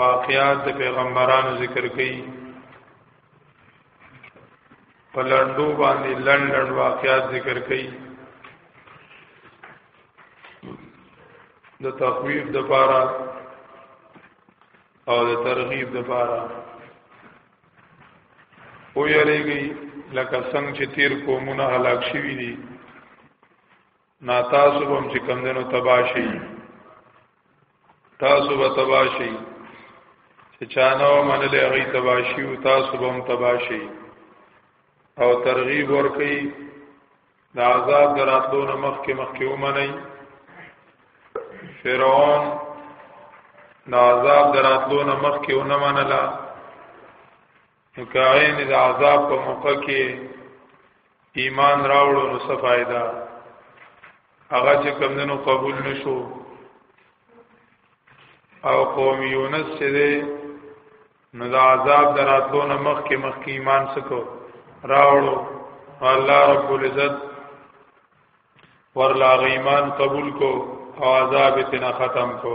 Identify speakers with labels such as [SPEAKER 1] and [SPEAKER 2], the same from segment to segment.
[SPEAKER 1] واقعات د پیغمبرانو ذکر کړي په لړډو باندې لړن لړ واقعات ذکر کړي د تخویف د پاره او د ترغیب د پاره او یریږي لکه څنګه چې تیر قومونه هلاک شوي دي نا تاسو هم چې کم دنو تباشي تاسو به تباشي چې چانه منلې هغه تباشي او تاسو به هم تباشي او ترغیب ورکړي د عذاب دراتلو نه مخکې مخکې ومني فرعون د عذاب دراتلو نه مخکې ونه منله نو که عین د عذاب په موقع کې ایمان راوړو نو څه فائدہ هغه چې کمندونو قبول نشو او قوم یونس چې ده نو د عذاب دراتلو نه مخ کې مخ کې ایمان سکو راوړو الله رب العزت ورلا ایمان قبول کو او عذاب تینا ختم کو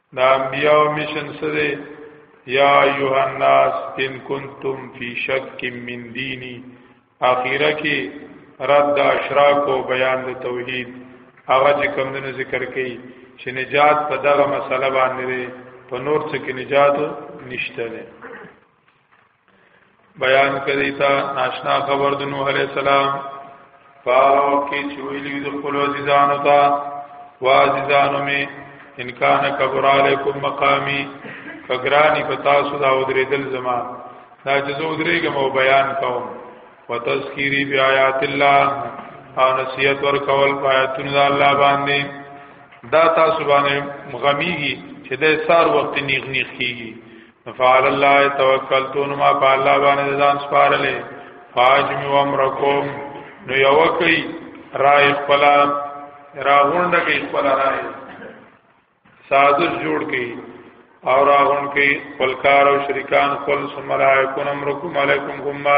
[SPEAKER 1] دا انبیاء مشن سره یا ایها الناس ان کنتم فی شک من دینی اخیره کې رد اشراق او بیان د توحید هغه چې کوم د ذکر کړي چې نجات په دغه مسله باندې په نور څه کې نجات نشته بیان کړی تا ناشنا خبر د نوح علی السلام پاو کې چویلی د خپل عزیزانو ته وا عزیزانو می ان کان کبر علیکم مقامی کګرانی پتا سو دا ودریدل زما دا چې زه ودریګم او بیان کوم وتذکری بیاات الله او نصیحت ور کول پایتون الله باندې دا تاسو باندې مغمیږي چې د سار وخت نیغ نیغ کیږي فعل الله توکلت نو ما په الله باندې ځان سپارلې فاجم و امرکم نو یو کوي رای خپل راغونډ کوي خپل رای سازش جوړ کوي او راغون کوي خپل کار او شریکان خپل سمرا یکون امرکم علیکم ګمبا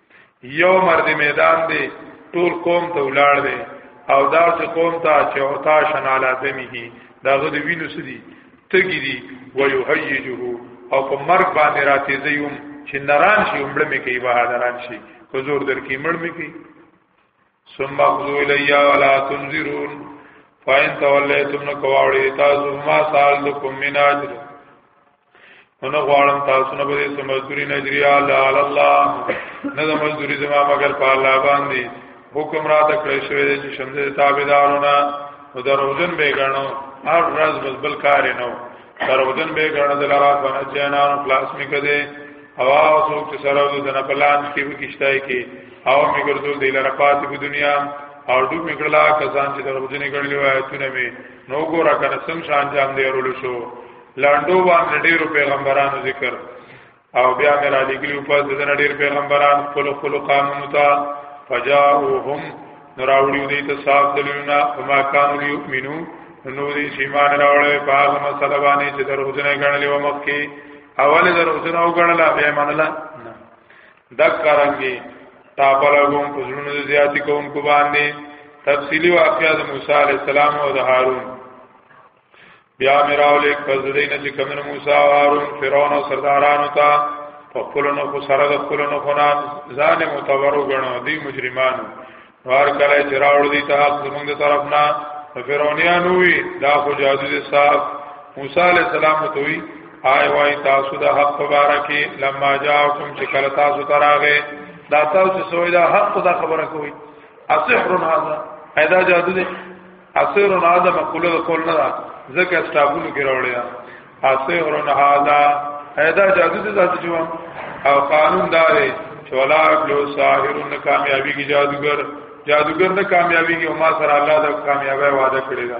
[SPEAKER 1] یو مرد میدان دی ټول قوم ته ولاړ دی او دا چې قوم ته چې اوتا شناله دمیه دا غد وینو سدي تګی دی ويهيجه او په مرګ باندې راتې زيوم چې نران شي عمر مې کوي بهادران شي حضور در کې مړ مې کوي ثم اخذوا الي ولا تنذرون فاین تولیتم نو کواوړی تاسو ما سال لکم من اجر انا غوارم تاسو نه بده سمزدوری نجری علی الله نه د مزدوری زما مگر په الله باندې حکم را تکړه شوی چې شمده تابعدارونه او دروژن به غنو هر ورځ بس بل کار نه دروژن به غنو دلارا بنا جنان خلاص میکده او اوسو چې سره د دنا پلان کې به کیشتای کې او میګرځو د لارا پات په دنیا او ډوب میګړلا کسان چې دروژن غړلې وایتونه می نو ګورا کنه سم شان جام دی ورول شو لاندو باندې ډیرو پیغمبرانو ذکر او بیا مې را لګلیو په دې ډیر پیغمبران خپل خپل قانون ته فجاءهم نراوړي دې ته صاف دلیلونه فما كانوا يؤمنون نو دې ایمان راوړې په هغه مسله باندې چې دروځنه غنلې و مکه اول دروځنه وګڼلا به منله دک کرانګي تابلغون پزړونو زیاتی کوونکو باندې تفصیلی واقعات موسی علی السلام او د هارون بیا میراو لیک پس دین چې کمن موسی او هارون فرعون او سردارانو ته په خپل نو خو سره د خپل نو خو نه ځان متبرو غنو دی مجرمانو وار کله چې راوړ دي ته حق زمونږ طرف نه فرعونانو وی دا خو جادو دي صاحب موسی علی السلام ته وی آی وای تاسو د حق مبارکي لما جاءکم چې کله تاسو تراغه دا تاسو سوې دا حق دا خبره کوي اصحر هذا ادا جادو دي اسیر نه دا مقوله د کول نه ده ځکه سټاپونو کې راوړی دا اسیر نه هاذا هدا جادو دې ذات جو او قانون دا دی چې ولا بلو ساحر نه کامیابی کی جادوګر جادوګر نه کامیابی کی او ما سره الله دا کامیابی وعده کړی دا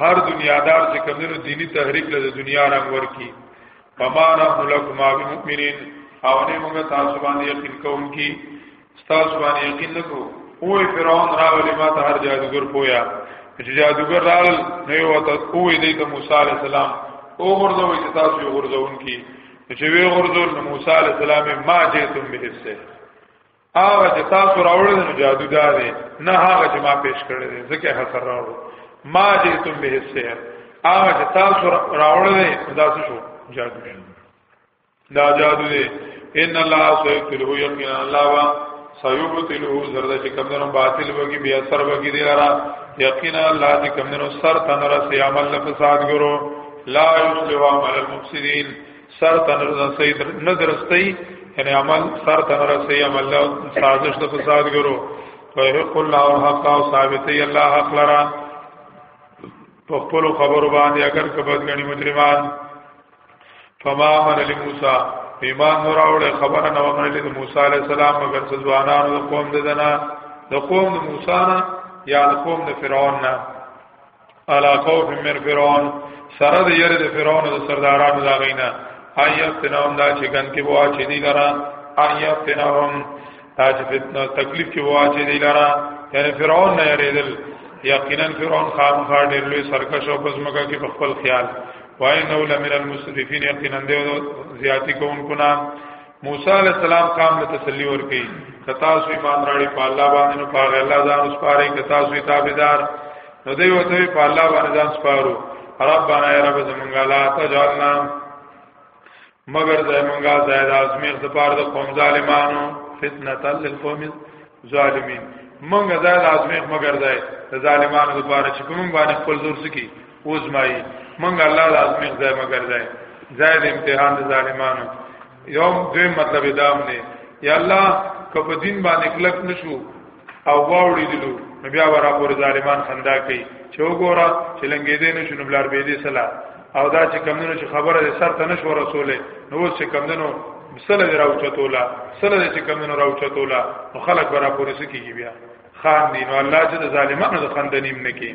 [SPEAKER 1] هر دنیادار چې کمنو دینی تحریک له دنیا رنگ ورکی فما نحن لكم بمؤمنين او نه موږ تاسو باندې یقین کوم کی تاسو باندې یقین نکو او فرعون راغلی ما ته هر جادوګر پویا چې جادوګر رال نه یو ته او دې ته موسی عليه السلام او غرزوي چې تاسو یو غرزون کی چې وی غرزول موسی عليه السلام ما جئتم به السحر هغه چې تاسو راوړل نو جادو دا دی نه هغه چې ما پیش کړی دی ځکه حسر راوړو ما دې تم به سحر هغه چې تاسو راوړل دی دا څه شو جادو دی دا جادو دی ان الله سيقتله يقينا الله وا سيقتله زرد چې کمنو باطل وږي بیا سر وږي دی را یقینا الله چې کمنو سر تنرا سي عمل لفساد ګرو لا يصلح عمل المفسدين سر ته رسي نه درستي یعنی عمل سر ته رسي عمل له سازش د فساد ګرو ويحق الله الحق او ثابتي الله حق لرا په خپل خبرو باندې اگر کبد غني مجرمان فما من لموسی ایمان نور اوله خبره نو من له موسی عليه السلام مگر ځوانانو قوم ددنه د قوم د موسی نه یا د قوم د فرعون نه علا خوف من فرعون سره د یره د فرعون د سردارانو دا غینا آیات تنام دا چې ګن کې بوا چې دی لرا آیات تنام دا چې فتنه تکلیف کې بوا چې دی لرا یعنی فرعون نه یریدل یقینا فرعون خام خار ډېر لوی سرکش او پزمکه کې خپل خیال وای نو لمن المسرفین یقینا دی زیاتی کوونکو نه موسی علی السلام قام له تسلی ورکړي کتا سو ایمان راړي په الله باندې نو پاغه الله ځان وسپاري کتا سو تابعدار نو دوی وته په الله باندې ځان وسپارو ربانا یا رب زمونږه لا تجعلنا مگر زمونږه زائد ازمیخ د پاره د قوم ظالمانو فتنه للقوم الظالمین مونږه زائد ازمیخ مگر زائد ظالمانو د پاره چې کوم باندې خپل زور سکی اوزمای منګ الله لازمین ځای مگر ځای ځای د امتحان د ظالمانو یو دوی مطلب دام نه یا الله کپ دین باندې کلک نشو او واوړي دلو نو بیا ورا پور ظالمان خندا کوي چې وګوره چې لنګې دې نشو نو بلار به دې سلا او دا چې کمونو چې خبره دې سر ته نشو رسوله نو چې کمونو سره دې راوچتولا سره دې چې کمونو راوچتولا نو خلک برا پور سکیږي بیا خان دین او الله چې ظالمانو د خندنیم نه کوي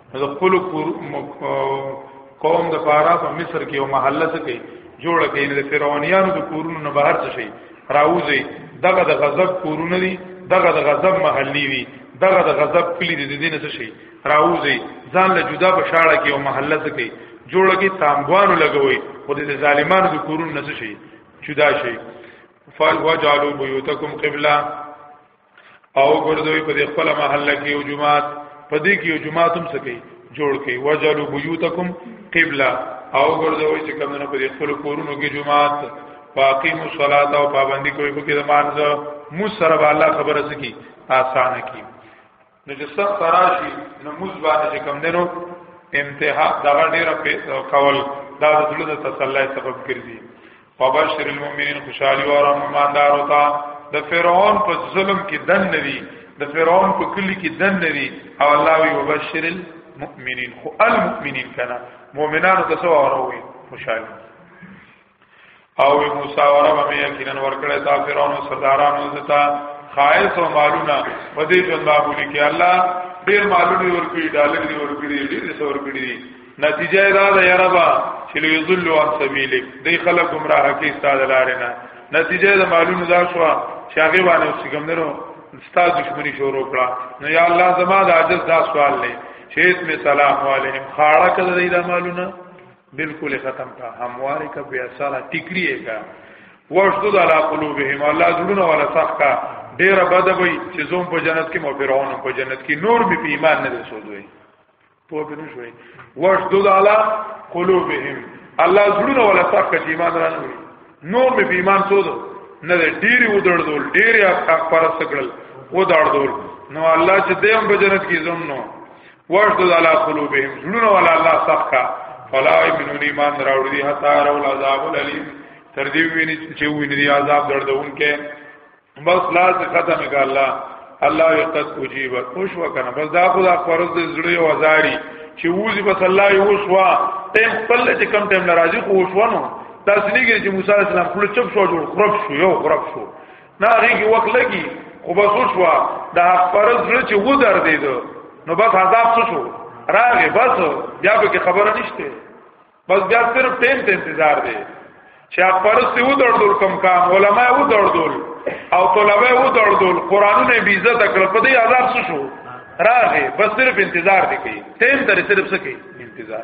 [SPEAKER 1] د خپل قوم د پارا په مصر کې او محله څه کې جوړ کړي د فرعونانو د کورونو نه بهر څه شي راوځي دغه د غضب کورونه دي دغه د غضب محلي وي دغه د غضب کلی دي د دین څه شي راوځي ځان له جدا بشاړه کې او محله څه کې جوړ کړي تامبوانو لګوي خو د ظالمانو د کورونو نه څه شي جدا شي فال وجعلوا بيوتكم قبلة او ګرځوي په دې خپل محله کې یو جمعات په دې کې یو جمعات هم سکی جوړ کړي وجلو بيوتکم قبله او ګرځوي چې کوم نه په دې خپل کورونو کې جمعات واقیم الصلاۃ او پابندي کوي په کې د مانځه مو سره الله خبره سکی آسان کی نو چې سب تراشي نو موږ باندې کوم دینو انتها دا ډیره کول دا د زړه د تسلی سبب ګرځي فبشر المؤمنین خوشحالي او آرام ایماندار وتا د فرعون په ظلم کې دن ندي د فرعون په کلی کې دن ندي او الله وی وبشر المؤمنین خو المؤمنین کنا مؤمنانو ته سو اوروي خوشحالي او مساوره به یقینا ورکړی تا فرعون سردارانو دتا خایس او مالونه په دې ژوند باندې کې الله ډیر مالونه ورکړي ډالر دی ورکړي ډیر څه ورکړي نتیجه دا ده یاربا چې یذل عن سبیلک دې خلک گمراه کې استاد لارې نه نتیجه د مالونو دا شو چې هغه باندې اوس کوم درو ستا دښمنی شروع کړه نو یا الله زما د عجز دا سوال لې چې اسم سلام علیکم خاړه کړه دې دا مالونه بالکل ختم کا همواره کا بیا سره ټیکری کا واشدد علی قلوبهم الله زړونه ولا صح کا ډیر بد وي چې زوم په جنت کې مو فرعون په جنت کې نور به په ایمان نه رسولوي په بنو شوي واشدد علی قلوبهم الله زړونه ولا صح کا چې ایمان را نه نور به په ایمان سودو نه ډیر ودړدول ډیر اخبار سکړل ودړدول نو الله چې دیم په جنت کې زوم نو ورشد علی قلوبهم زړونه ولا الله صحکا فلا یمنون ایمان راوړي دي حتا راو العذاب الیم تر دې ویني چې ویني دي عذاب دردون کې بس لاس ختم کا الله الله یقد اجیب خوش وکنه بس دا خدا فرض زړه او ازاری چې ووزي بس الله یې وشوا تم خپل چې کم تم ناراضي خو وشوانو تاسو نه ګری چې موسی اسلام خپل چپ شو جوړ خراب شو یو خراب شو نه هغه وخت لګي خو بس وشوا د حق پرز زړه چې و در دی دو نو بس عذاب څه شو راغې بس بیا به خبره نشته بس بیا صرف ټیم ته انتظار دی چې حق پرز ته و دردول کم کام علما و دردول او طلبه و دردول قرانونه بی عزت کړ په دې عذاب څه شو راغې بس صرف انتظار دی کوي ټیم تر صرف څه کوي انتظار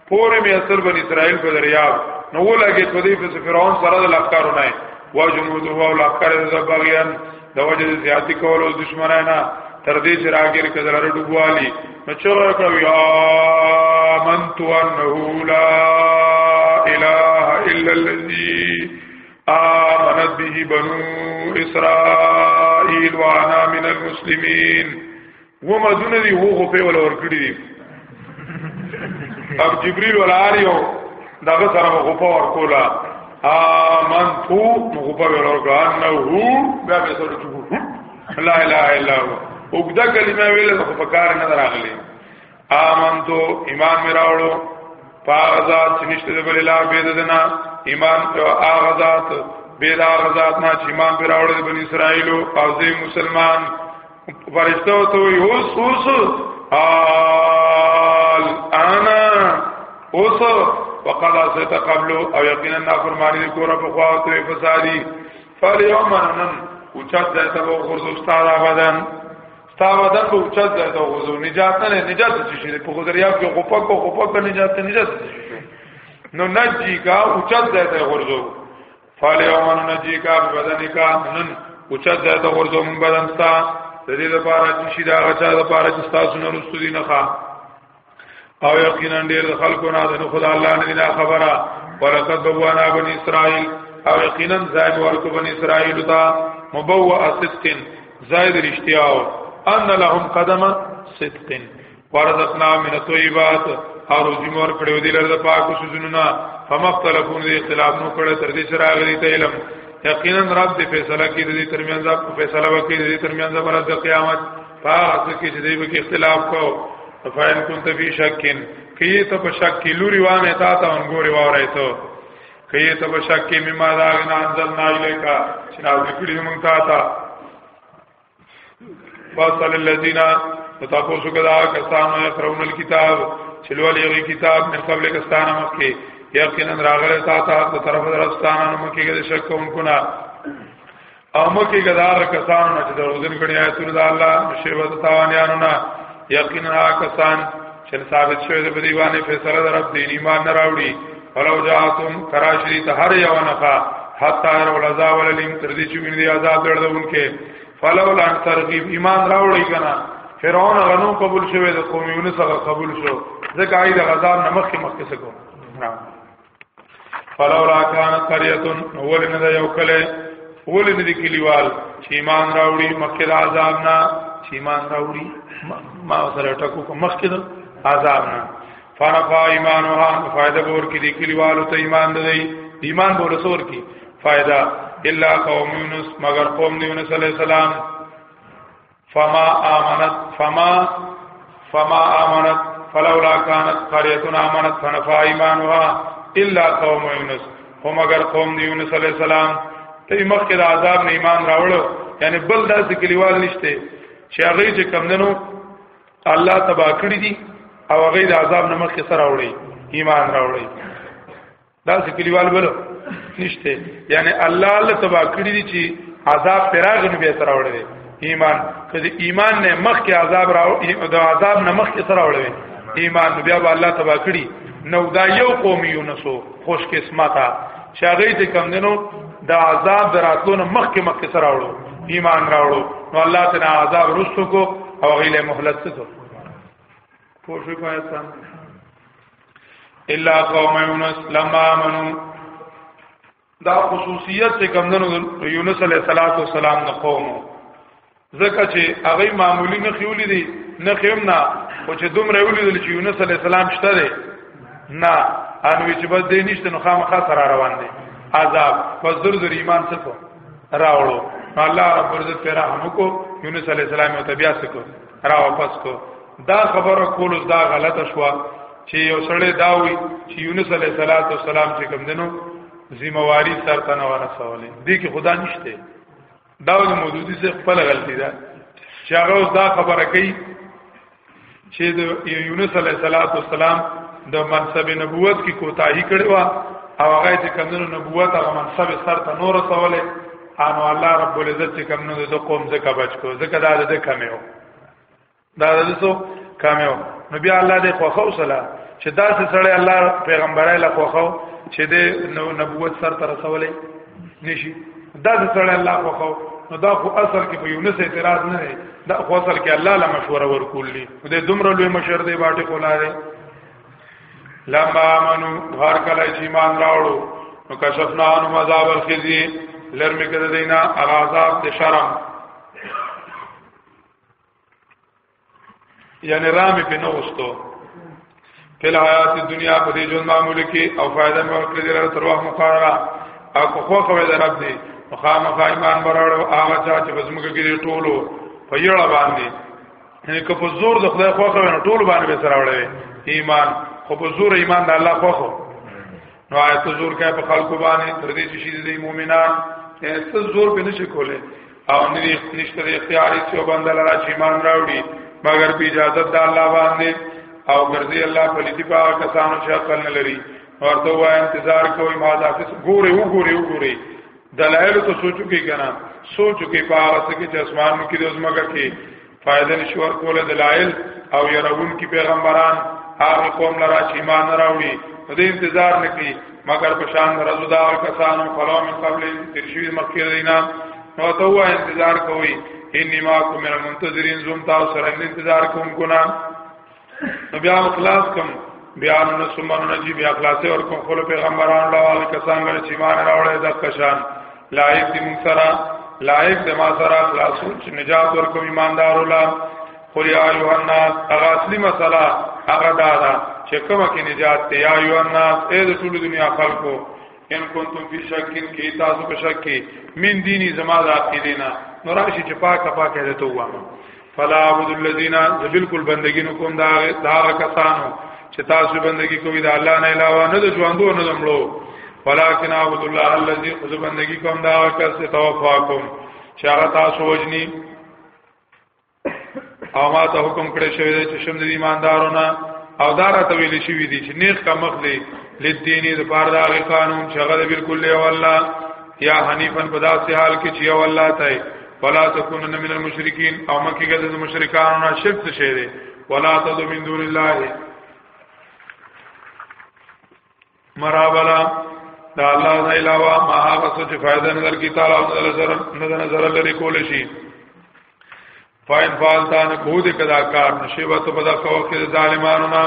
[SPEAKER 1] پورې مې اثر بن اسرائیل په دریاب نو ولګې په دې په فرعون سره د لخرو نه وا جنود هو لخر زبغیان د وجه زیاتی کولو دشمنانا تر دې چې راګر کړه رډوالي نو چور کړو یا من تو انه لا اله الا الذي آمنت به بنو اسرائيل وانا من المسلمين و مدونه دی وو خو په ول ور کړی دی اب جبريل ولاریو دغه سره مخ په ور کولا آمنتو مخ په ور کولا انه بیا به سره چوک لا اله الا هو وګدا کلمه ویل خو په کار نه راغلی آمنتو ایمان می راوړو پاغزات نشته بل اله بيد دنا ایمان او اغزات بلا غزات نه چې ایمان پر راوړل بنی اسرائیل او ځي مسلمان فرشتو ته وي اوس اوس آل انا اوس وقال سيت قبل او یقینا نافرمانی کور په خوا ته فسادي فاليوم انن اوچت ځای ته وګورځ استاد آبادان تا ودا په اوچت ځای ته وګورځو نجات نه نجات شي په خدریاب کې غوپک غوپک نجات نجات شي نو نجی کا اوچت ځای ته وګورځو فال یوم نجیک بدنک نن اوچت ده ته ورځو مونږ بدن ستا د دې لپاره چې شي دا غچا د لپاره چې تاسو نه رسو دي نه ښا او یقینا ډیر خلکو نه د خدای الله نه نه خبره ولقد بوانا بني اسرائيل او یقینا زائد ورکو بني اسرائيل تا مبوء صدق زائد رشتیاو ان لهم قدم صدق فرزقنا من الطيبات او روزي مور کړو دي لرد پاک سوزونه فمختلفون دي اختلاف نو کړه تر دې سره غلي ته علم یقینا رب دې فیصله کوي دې ترمنځ په فیصله وکړي دې ترمنځ پر د قیامت پاک کې چې دې به اختلاف کو فاین كنت فی شکین کیه ته په شک کې لوري وانه تا ته انګوري واره ته کیه ته په شک کې مما دا غنا انزل نایلیکا چې نازل کړی مونږ تا ته فاصل الذين تاسو کدا کسانو يقرؤون الكتاب چلو لري کتاب من قبل کستان مکه یقینا راغله تا ته په طرف درستانه مکه کې شک کوونکو نه او مکه کې دا کسانو چې دروځن کړي آیتونه الله شی وته تاوانیانو نه یقینا کسان چې ثابت شوی دی په دی باندې فیصله در رب دین ایمان نه راوړي ولو جاءتم کراشری ته هر یو نخا حتا هر ولذا وللم تر دې چې ویني عذاب دردونکې فلولا ان ترغیب ایمان راوړي کنه فرعون غنو قبول شوی د قوم یونس غ قبول شو ځکه آی د غزا نمخ مخکې سکو فلولا کان قريه ولن ذا یو کله ولن دي کلیوال چې ایمان راوړي مکه د عذاب نه چې ایمان راوړي ما سره ټکو کو مخکې د عذاب نه فرفا ایمانها فائدہ بور کې دي کلیوالو ته ایمان دی ایمان بور سور کې فائدہ الا قوم یونس مگر قوم یونس علی السلام فما آمنت فما فما آمنت فلولا كانت قريه آمنت فنفع ايمانها الا قوم يونس هم اگر قوم دی یونس علی السلام ته مخکې د عذاب نه ایمان راوړو یعنی بل داسې کلیوال نشته چې هغه چې کمندنو الله تبا کړی دي او هغه د عذاب نه مخکې سره راوړي ایمان راوړي دا څه کلیوال بل نشته یعنی الله الله تبا کړی دي چې عذاب پراغ نه به تر وړي ایمان کله ایمان نه مخ کې عذاب راو د عذاب نه مخ کې تر وړي ایمان بیا به الله تبا کړی نو دا یو قوم یونسو خوش قسمته شاغی ته کم دنو دا عذاب دراتلو نه مخ کې مخ کې تر وړو ایمان راوړو نو الله تعالی عذاب رسو کو او غیله مهلت څه کو پوښښ کوی تاسو الا قوم یونس لما امنو دا خصوصیت چې کمندونو یونس علیه السلام نه قوم زکه چې هغه معمولی نه خیولې دي نه خیم نه او چې دومره ولیدل چې یونس علیه السلام شته دی نه ان وی چې بس دې نشته نو خامخا سره روان دي عذاب پس در در ایمان څه راوړو الله رب عزت پیرا همکو یونس علی السلام او تبیا سکو را واپس کو دا خبره کول دا غلطه شو چې یو سړی داوي چې یونس علیه السلام چې کوم دنو ذمہواری سر ته نه ورسولې دې کې خدا نشته دا د موجودي څخه خپل غلطي ده چې هغه اوس دا خبره کوي چې د یونس علیه السلام د منصب نبوت کې کوتاهی کړو او هغه چې کمنو نبوت هغه منصب سر ته نور سواله انو الله رب العزت چې کوم نو د قوم زکه بچ کو زکه دا د کمیو دا د څو کمیو نو بیا الله دې خوخه وسلا چې دا څه سره الله پیغمبرای له خوخه چې د نبوت سر تر رسولې نشي دا څه سره الله خوخه نو دا خو اصل کې په یونس اعتراض نه دی دا خو اصل کې الله له مشوره ورکول دي د دومره لوی مشر دی باټه کولاله لما امنو هر کله چې ایمان راوړو نو کشفنا عنهم عذاب الخزي لرمه کده دینا عذاب د شرم یعنی رامې په نوستو په حیات دنیا په دې ژوند معمول کې او فائدہ مې ورکړې ده تر وخت مقرره او کو خو خو دې رب دې مخامخ ایمان براړو هغه چې په زموږ کې ټولو په یړه باندې یعنی که په زور د خدای خوخه نو ټول باندې به سره وړي ایمان خو په زور ایمان د الله خوخه نو آیت زور کوي په خلکو باندې تر دې چې شي د مؤمنان څه زور به نشي کوله او نه نشته د اختیار چې باندې لاره چې ایمان راوړي مگر په اجازه د الله باندې او ګرځي الله په لتی په کسانو چې عقل نه لري ورته وای انتظار کوي ما دا څه ګوري وګوري وګوري دلایل ته سوچو کې کنه سوچو کې په هغه څه کې چې اسمانو کې د ازمګه کې فائدہ نشور کوله دلایل او يرون کې پیغمبران هغه قوم لرا چې ایمان نه راوړي په دې انتظار نکړي مگر په شان رضو دا کسانو فلو من قبل ترشوی مخکې دینا نو ته وا انتظار کوي انما کوم منتظرین زم تاسو سره انتظار کوم ګنا نو بیا خلاص کم بیا نو سمن نجی بیا خلاصې ور کوم خپل پیغمبران لا والی کسان ور چې مان راوړې د کشان لایق دې مون سره لایق دې ما سره خلاصو چې نجات ور کوم ایماندار الله قل یا ایو الناس هغه اصلي مسله هغه دا ده چې کومه کې نجات ته یا ایو الناس اے د ټول دنیا خلکو ان کنتم فی شکین کی تاسو په شک کې من دینی زما د عقیدینا نو راشي چې پاکه پاکه ده توه فلا عبد الذين بالکل بندگی نو کوم دا دا کسانو چې تاسو بندگی کوی دا الله نه علاوه نه د ژوندو نه دمړو ولكن عبد الله الذي خذ بندگی کوم دا کس توفاکم چې هغه تاسو وجنی او ما ته حکم کړی شوی دی چې شم د ایماندارونه او دا راته ویل شوی دی چې نیک کا مخ دی لدینی د پاره دا قانون چې هغه بالکل دی والله یا حنیفن په داسې حال کې چې والله ته فلا تكونن من المشرکین او مکه ګل د مشرکانو نه شرک څه شی دی ولا تدعو من دون الله مرابلا دا الله نه علاوه ما هغه څه چې فائدہ نظر کی تعالی او نظر نظر نظر لري کول شي فاین فالتان کو دې کدا کار نشي وته پدا کو کې ظالمانو نه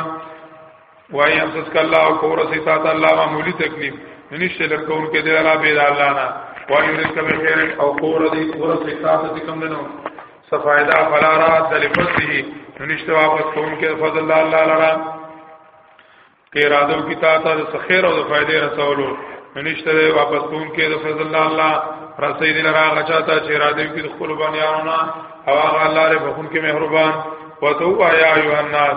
[SPEAKER 1] وای هم څه کله او کور سي تا ته الله معمولی تکلیف نشته لکون کې دی را به الله نه وای دې کوم خیر او کور دې کور سي تا ته کوم دنو صفایدا فلا رات دل فضله نشته واپس کون کې فضل الله الله لرا کې رادو کی تا ته خیر او فائدې رسولو نشته واپس کون کې د فضل الله الله رسې دې لرا غچا ته چې رادو کی د خپل باندې او هغه الله رب هم کې مهربان وتو آیا ایو الناس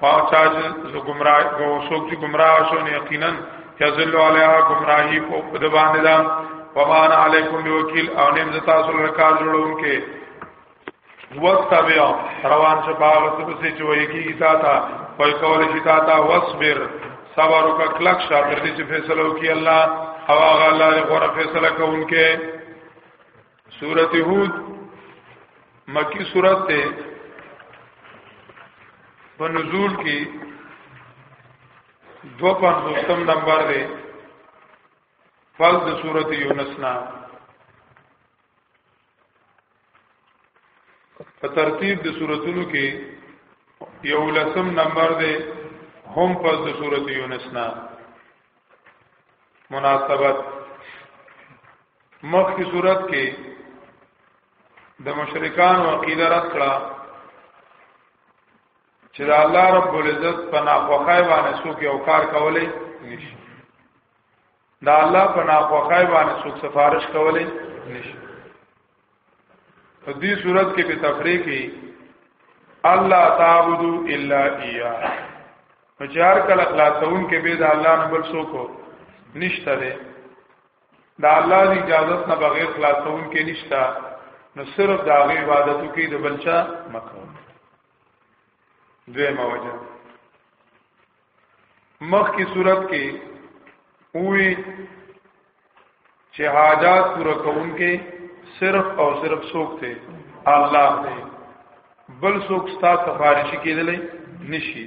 [SPEAKER 1] پاچا چې ګمراه او څوک چې ګمراه شو نه یقینا یذل علیها گمراهی په د باندې دا ومان علیکم بوکیل او نیم ز تاسو له کار جوړون کې وخت بیا روان شه باغ څه پسې چې وایي کی تا تا وای کول شي تا تا واصبر صبر وک کلک شه تر دې چې فیصله وکي الله او هغه الله غره فیصله کوونکې سورت هود مکی سورت ته په نزول کې 250 نمبر دی فل د سورت یونس نا په ترتیب د سوراتونو کې یو لسم نمبر دی هم په د سورت یونس نا مناسبت مخ کی صورت کې د مشرکان او عقیده رد کړه چې د الله رب العزت په ناخوخای باندې څوک یو کار کولای نشي دا الله په ناخوخای باندې څوک سفارش کولای نشي په دې صورت کې په تفریح کې الله تعبدو الا ایا مجار کله خلاصون کې به د الله نه بل څوک نشته ده دا الله دی اجازه نه بغیر خلاصون کې نشتا نو صرف دا غي عبادتو کې د بلچا مکو دویمه وجه مخ کی صورت کې وی چې حاجات پورا کون کې صرف او صرف سوک ته الله دی بل سوک ستا سفارشی کېدلې نشي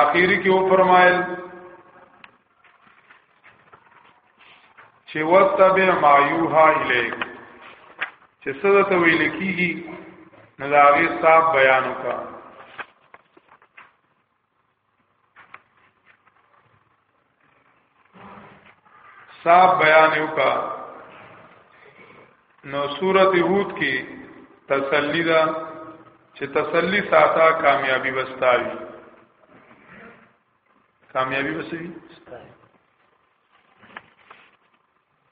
[SPEAKER 1] اخیری کې و فرمایل چې وتبع ما یوها الیک چې څه ته ویل کیږي نو دا غي صاحب بیان وکړه صاحب بیان وکا نو سورت هود کې تسلی دا چې تسلی ساته کامیابی وستاوي کامیابی وسوي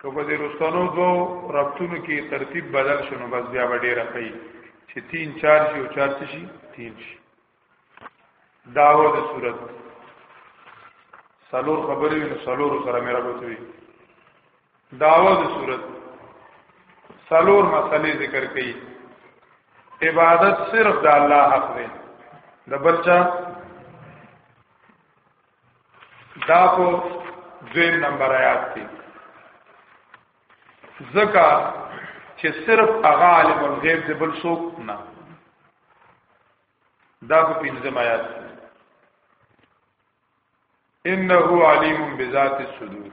[SPEAKER 1] که په دې رستنو دوو ربطونو کې ترتیب بدل شنو بس بیا به ډېره کوي چې 3 4 شي او 4 شي 3 شي داو د صورت سلور خبرې نو سلور سره مې راغوتوي داو د صورت سلور مسلې ذکر کړي عبادت صرف د الله حق دی د بلچا دا په دویم نمبر آیات کې زکا چې صرف هغه عالم الغیب دی بل څوک نه دا په پنځم آیات کې انه علیم بذات الصدور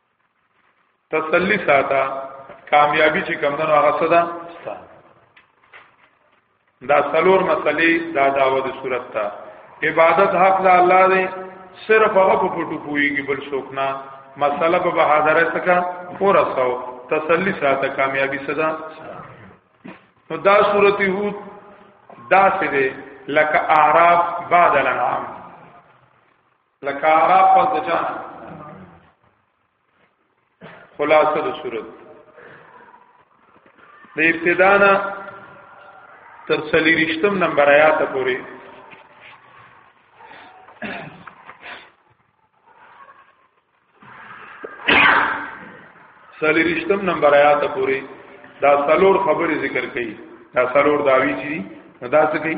[SPEAKER 1] تسلی ساته کامیابی چې کم دنو هغه صدا ستا دا سلور مسلې دا داوه د صورت ته عبادت حق لا الله دی صرف هغه په پټو پويږي بل څوک نه مسله په بهادر سکا پورا سو تسلی ساته کامیابی صدا نو دا صورت یود دا سره لکه اعراف بعد الانعام لکه عرب او د جان خلاصه د صورت د ابتدا نه تر څلورشتم نمبر آیات پورې څلورشتم نمبر آیات پورې دا څلور خبرې ذکر کړي دا څلور داوی چی دا څه کوي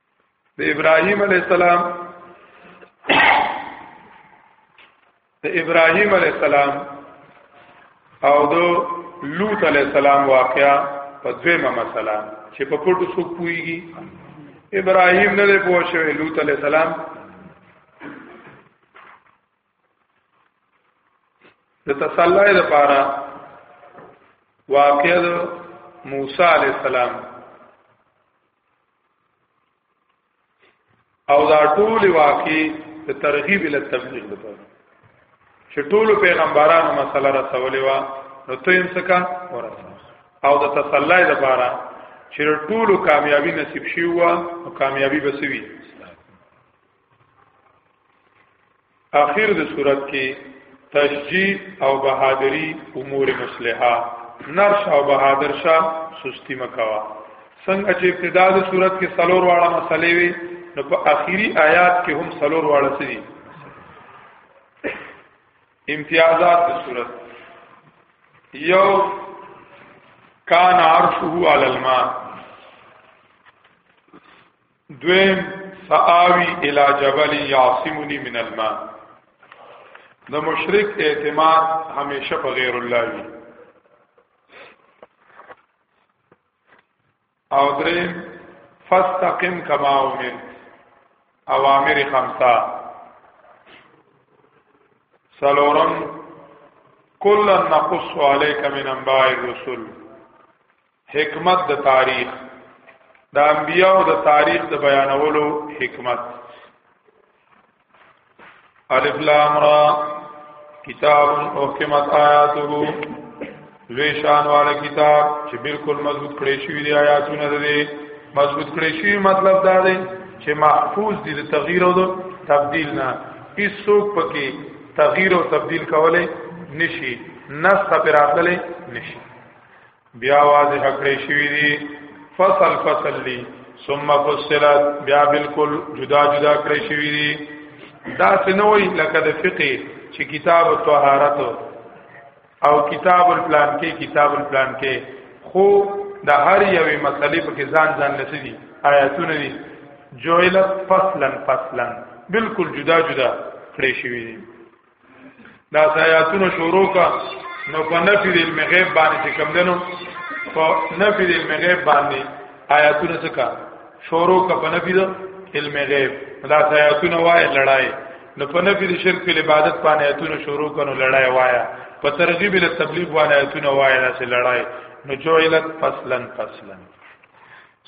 [SPEAKER 1] د ابراهيم عليه السلام د ابراهيم عليه السلام او د لوط عليه السلام واقعا په دویمه مسله چې په پټو څوک پويږي ابراهيم نه پوه شوی لوط عليه السلام د تسلی لپاره واقع د موسی علی السلام او دا ټول واقع د ترغیب ال تبلیغ لپاره چې ټول پیغمبرانو مسله رسولې و نو ته یې څنګه ورسه او د تسلی لپاره چې ټول کامیابی نصیب شي و او کامیابی بسوي اخر د صورت کې تشجیع او بهادری امور مصلحه نر شاه او بهادر شاه سستی مکوا څنګه چې ابتدا د صورت کې سلور واړه مسلې وي نو په اخیری آیات کې هم سلور واړه سړي امتیازات د صورت یو کان عرشه علی الماء دویم سآوی الی جبل یعصمنی من الماء د مشرک اعتماد همیشه په غیر الله وی او درې فاستقم کما امر اوامر خمسه سلورم کلا نقص عليك من انباء الرسل حکمت د تاریخ د انبیانو د تاریخ د بیانولو حکمت الف لام را کتاب احکمت آیاته لوی شان والا کتاب چې بالکل مضبوط کړی شوی دی آیاتونه دی مضبوط کړی شوی مطلب دا دی چې محفوظ دي د تغییر او د تبديل نه هیڅ څوک پکې تغییر او تبديل کولای نشي نسخه پر راتللی نشي بیا واضح کړی شوی دی فصل فصل دی ثم فصلت بیا بالکل جدا جدا کړی شوی دی دا سنوي لکه د فقه چې کتاب الطهارت او کتاب الپلان کې کتاب الپلان کې خو د هر یوې مسلې په کې ځان ځان لسدي آیاتونه دي جوړل فصلا فصلا بالکل جدا جدا کړی شوی دی دا آیاتونو شروع کا نو په نفي د علم غیب باندې چې کوم دنو په نفي د علم غیب باندې آیاتونه څه کا شروع کا په نفي د علم غیب دا آیاتونه وای لړای نو په نفي د شرک په عبادت باندې آیاتونه شروع کنو لړای وایا په ترغیب له تبلیغ باندې آیاتونه وای دا سه لړای نو جوړلت فصلن فصلن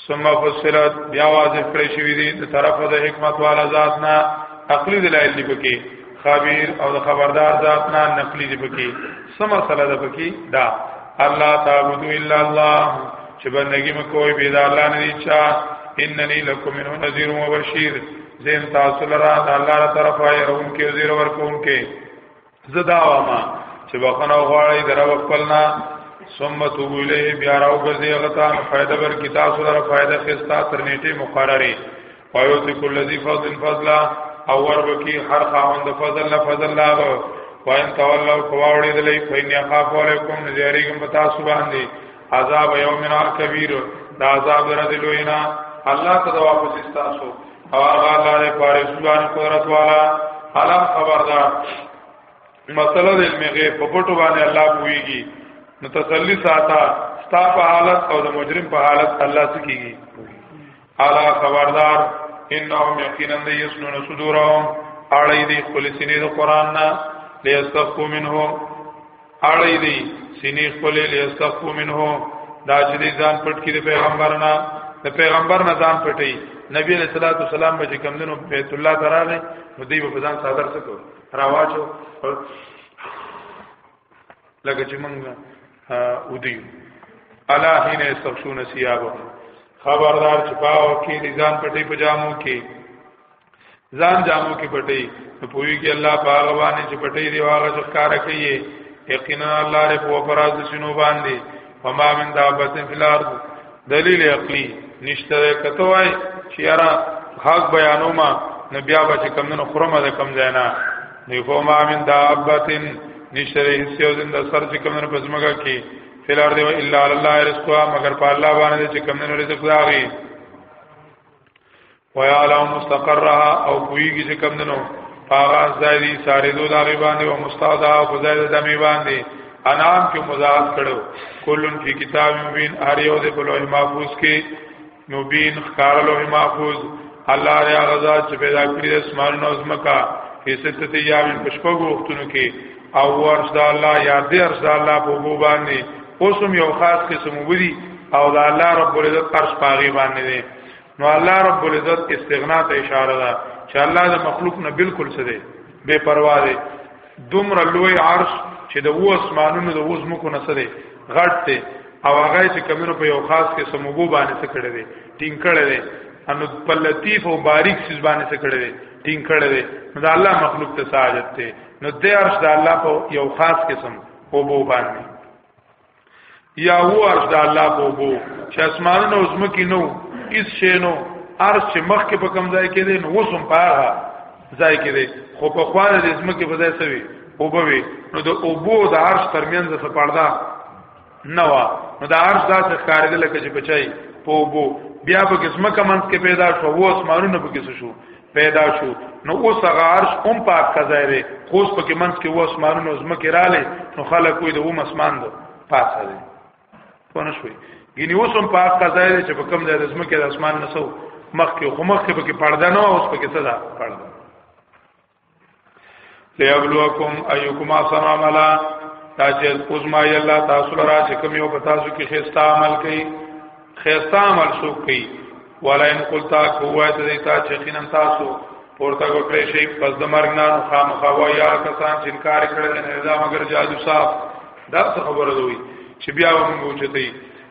[SPEAKER 1] ثم فسرت بیا واضح کړی شوی دی د طرف د حکمت والا ذات نه عقلی دلایل دی پکې خبير او د خبردار ذات نه نقلی دی پکې سم مسله ده پکې دا الله تعبد الا الله چې بندګي مکوې بيد الله نه دي چا انني لكم منه نذير وبشير زم تاسو لرا د الله تر طرفه يرون کې زیر ورکون کې زدا واما چې بخنه غواړي درو خپلنا ثم توبو الیه بیا راو ګرځي هغه ته فائدہ بر کتاب سره فائدہ خستا تر نیټه مقرره او یو ته کل ذی فضل فضلا او ور وکي هر خاوند فضل نه فضل لا وان تولوا کواوړي دلې فین یخاف علیکم نذیریکم پتا سبحان دی عذاب یومنا کبیر دا عذاب درځلوینا الله تدوا پسې تاسو او هغه الله دې پاره سبحان قدرت والا حالم خبردار مسله د علم غیب په پټو باندې الله کويږي نو تسلی ساته ستا په حالت او د مجرم په حالت الله سکیږي اعلی خبردار انهم یقینا یسنون صدورهم اړې دې خپل سینې د قران نه لیستخو منه اړې دي سینې خپل له استغفو منه دا چې دې ځان پټ کړي پیغمبرنا د پیغمبر نه ځان پټي نبی علیہ الصلوۃ والسلام به کوم دنو بیت الله تراغه نو دی په ځان صادر سکو راواچو لکه چې مونږ ودی الا حين استغشون ثيابهم خبردار چې پاو کې دي ځان پټي پجامو کې ځان جامو کې پټي نو پوي کې الله پاک باندې چې پټي دی واغه ځکار کوي یقینا الله رې په فراز شنو باندې وما من دابت فی الارض دلیل عقلی نشته کته وای چې یارا حق بیانو ما نبیا به چې کم نه خرمه ده کم ځای نه نو کو ما من دابت نشته هیڅ یو زنده سر چې کم نه پزماګه کې فی الارض و الا الله رزقها مگر په الله باندې چې کم نه رزق داغي ويعلم مستقرها او کويږي چې کم دنو هغه ځای دي ساري دوه دغه باندې او مستعدا او خدای د دمه باندې انام کې مزاحت کړو کلن فی کتاب مبین هر یو د لوح محفوظ کې مبین خکار لوح محفوظ الله ریا غزا چې پیدا کړی د اسمان او زمکا په ستت یام پښپغو وختونو کې او ورش د الله یا دې ارش د الله په بو باندې اوسم یو خاص قسم وبدي او د الله رب العزت قرش پاغي باندې نو الله رب العزت استغنا ته اشاره ده چې الله د مخلوق نه بالکل څه دی بے پروا دی دومره لوی عرش چې د وو اسمانونو د وز مکو نه څه دی غټ دی او هغه چې کمنو په یو خاص کې سموګو باندې څه کړی دی ټینګ کړی دی انو په لطیف او باریک سیز باندې څه کړی دی ټینګ کړی دی نو د الله مخلوق ته ساجت دی نو د عرش د الله په یو خاص قسم او بو باندې یا هو ارش د الله په بو چې اسمانونه او زمکه نو اس شی نو ارش چې مخ کې په کم ځای کې دي نو وسم پاره ځای کې دي خو په خوانه د زمکه په ځای سوي او بوي نو د او بو د ارش ترمنځ څه پړدا نو نو د ارش داسې خارجه لکه چې بچای په بو بیا په قسمه کمنس کې پیدا شو وو اسمانونه په کې شو پیدا شو نو اوس هغه عرش هم پاک کځای دی خو اوس پکې منځ کې و اسمانونو زمکه رااله نو خلک وي د و اسمان دو پاسه دی پونه شوي ګینه اوس هم پاک کځای دی چې په کم ځای د زمکه د اسمان نسو مخ کې خو مخ کې پکې پرده نه اوس پکې څه ده پرده ليبلوکم ايکم احسن عملا دا چې کوزما ی الله تاسو لرا چې کوم یو پتا سو کې خيستا عمل کوي خيستا عمل سو کوي ولا ان قلتا کوه ته دیتا چې خینم تاسو پورته وکړې شي پس د مرګ نه خامخا وایا کسان چې انکار کړل نه دا مگر جادو صاحب دا څه خبره دوی چې بیا موږ چته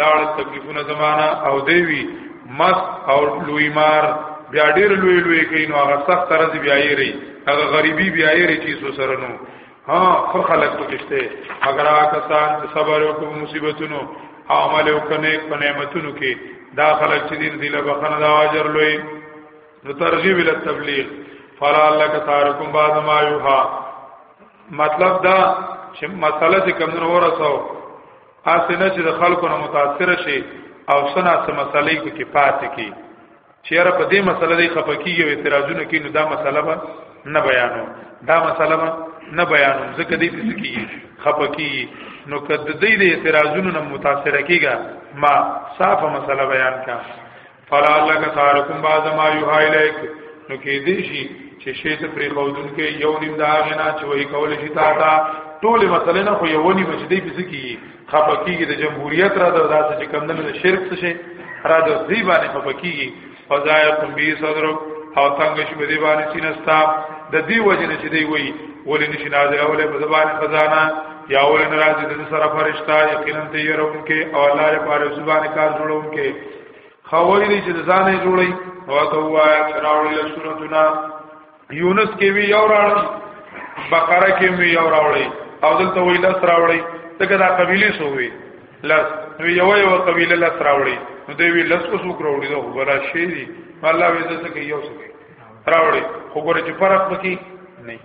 [SPEAKER 1] لاړ تکلیفونه زمانہ او دیوی مس او لوی مار بیا ډیر لوی لوی کین او هغه سخت طرز بیا یې ری هغه غریبی بیا یې ری چې سو سره نو ها خو خلق پکشته اگر هغه کسان چې صبر او کوم مصیبتونو عمل او کنه په نعمتونو کې دا خلق چې دین دی له بخنه دا اجر لوی نو ترغیب ال تبلیغ فلا لک تارکم بعد ما یوها مطلب دا چې مسله چې کمنو ورسو اسې نه چې د خلکو نه متاثر شي او سنا سم مسلې په کې پاتې کی چیرې په دې مسله دی خپکیږي او اعتراضونه کوي نو دا مسله به نه بیانو دا مسله به نه بیانو ځکه دې څه کیږي خپکیږي نو کله دې دې اعتراضونو نه متاثر کیږي ما صافه مسله بیان کا فلا لك تاركم بعض ما يوحى اليك نو کې دې شي چې شی ته پری خودن کې یو نیم دا غنا چې وای کول شي تا تا ټول مسله نه خو یو نیم چې دې پس کې خپکیږي د جمهوریت را د داسې چې کم نه شرک څه شي را د دې باندې خپکیږي فزایا کوم به صدر او څنګه شي دې باندې سینستا د دې وجه نه چې دی وای ولې نشي نازل اوله په زبان خزانه یا ولې ناراضي د سره فرشتہ یقینا ته یې راونکې او الله لپاره زبان کار جوړونکې خوایي دي چې ځانې جوړي او ته وایا چې راوړي له سورتنا یونس کې وی یو راوړي بقره کې وی یو راوړي او دلته وی لس راوړي دغه دا قبيله سو وی لس نو یو یو قبيله لس راوړي نو دوی وی لس کو سوک راوړي دا ولا شي دي الله وې ځکه یو څه راوړي خو ګوره چې فرق پکې نه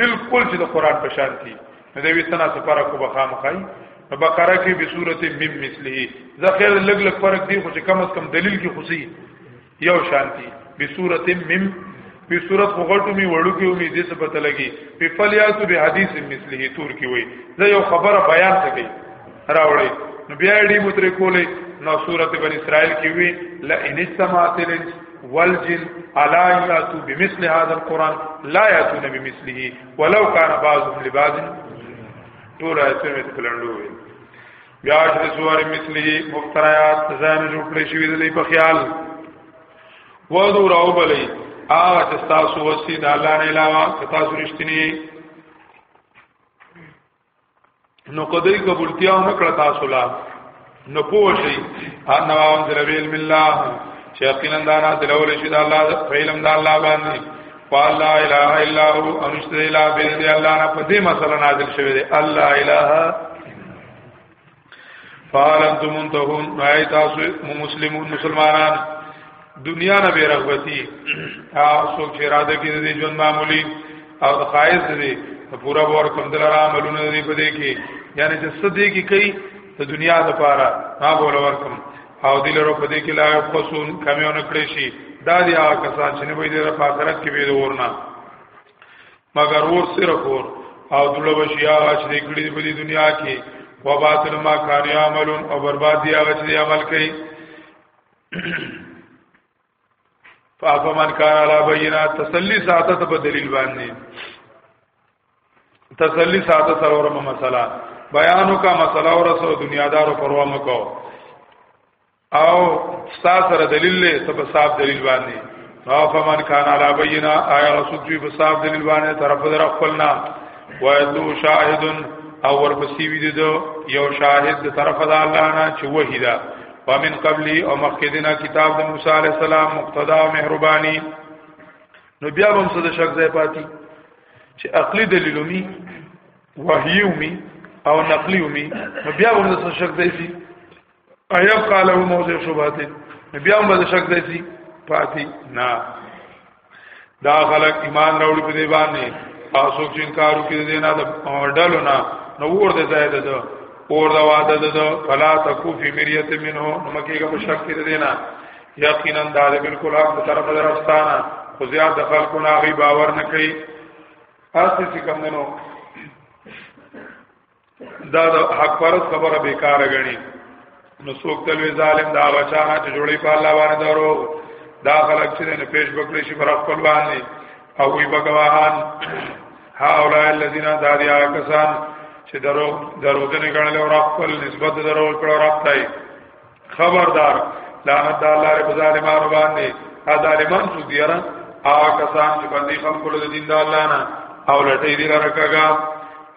[SPEAKER 1] بالکل چې د قران په شان دي نو دوی سنا سفر کو بخام خای نو بقره کې به صورت مم مثله ذخیر لګ لګ فرق دی خو چې کم از کم دلیل کې خوشي یو شانتی به صورت مم په صورت وغټو می وړو کې ومي دې څه پته لګي په فلیاتو به حدیث مثله تور کې وای زه یو خبره بیان سکی راوړې نو بیا دې متر کولې نو صورت بن اسرائیل کې وی لا ان استماتل والجل الا ياتوا بمثل هذا القران لا ياتون بمثله ولو كان بعضهم لبعض ټول ایتونه تلندو وي بیا چې سوار مثله مفتریات ځان جوړ کړی شوی دی په خیال وذو راو بلی آغا چې تاسو وسی د الله نه علاوه تاسو رښتینی نو کدی قبولتیا نه کړ تاسو لا نو پوه شي ان واون ذل علم الله چې یقینا دا نه دلول شي دا الله په علم دا الله باندې فالله اله الا هو انشد اله بيد الله نه په دې مسله نازل شوی دی الله اله فعلم تمون تهون نای تاسو مسلمون مسلمانان دنیا نه بے رغبتی او سو چې را ده کې دې ژوند معمولی او د خایز دې پورا ور کوم دل را عملونه دې په دې کې یعنی چې صدې کې کوي د دنیا د پاره ما بول ور کوم او دې لرو په دې کې لا قصون کمیونه کړې شي دا دې هغه کسان چې نه وي د آخرت کې به ورنه مگر ور سره کور او دله بشي هغه چې کړي په دې دنیا کې و باطل ما کان یعملون او برباد دی هغه چې عمل کوي فافمن کان علی بینات تسلی ساته په دلیل باندې تسلی ساته سرورمه مسله بیانو کا مسله ورسو دنیادارو پروا مکو او ستا سره دلیل له سب صاحب دلیل باندې او فمن کان علی بینا آیا رسول جی په صاحب دلیل باندې طرف در خپلنا وایتو شاهد او ورپسې وی دي یو شاهد د طرف د الله نه چې وحیدا ومن قبلی او مخکدنا کتاب د موسی علی السلام مقتدا او مهربانی نو بیا هم څه د شک ځای پاتې چې عقلی دلیلومی وحیومی او نقلیومی نو بیا هم څه شک ځای ايبقى له موضع شبهات بیا هم به شک دی پاتې نه دا خلک ایمان راوړي په دې باندې تاسو چې انکار وکړي دې نه د ډلو نه نو ور دې ځای ده اور دا واده ده فلا تکو فی مریت منه نو مکیګه په شک کې دې نه یقینا دا بالکل حق په طرف درستانه خو زیات د خلکو نه غي باور نه کوي اسی چې کوم نو دا د حق پرس خبره بیکاره غني نو څوک تل ظالم دا بچانا چې جوړي په الله باندې درو دا خلک چې نه پیش بکړي شي پر خپل باندې او وی بګواهان ها اولای الذین داریا کسان چې درو دروځنه غړل او خپل نسبت درو کړو راپتای خبردار لا نه تعالی رب ظالمان باندې ظالمان څو دیرا آ کسان چې باندې خلق له دین د الله نه او لټې دی لرکګه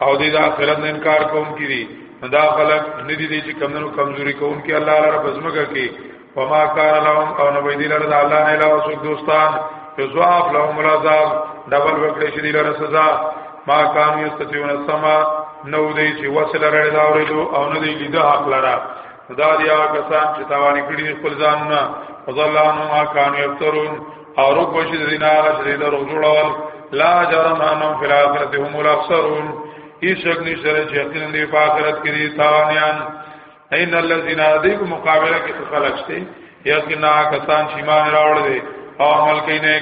[SPEAKER 1] او دې د آخرت نه انکار کوم کړي دا خلق ندی دي چې کمنو کمزوري کوم کې الله رب زمګه کې وما کان لهم او نبی دی لره د الله نه علاوه څوک دوستان یذاب لهم العذاب ډبل وکړي چې دی لره سزا ما کان یستتیون السما نو دی چې وصل لري دا ورېدو او نه دی لیده حق لره دا دی هغه کسان چې تاوانې کړی دي خپل ځانونه فضلانو ما کانو یفترون او رب بشي د دینه هغه چې د روغ جوړول لا جرم انهم فی الاخرته هم الاخسرون هیڅ شک نشته چې یقینا دی په آخرت کې دي تاوانیان ان الذين دی په مقابله کې خلک شته یقینا کسان چې ایمان راوړل دي او عمل کوي نه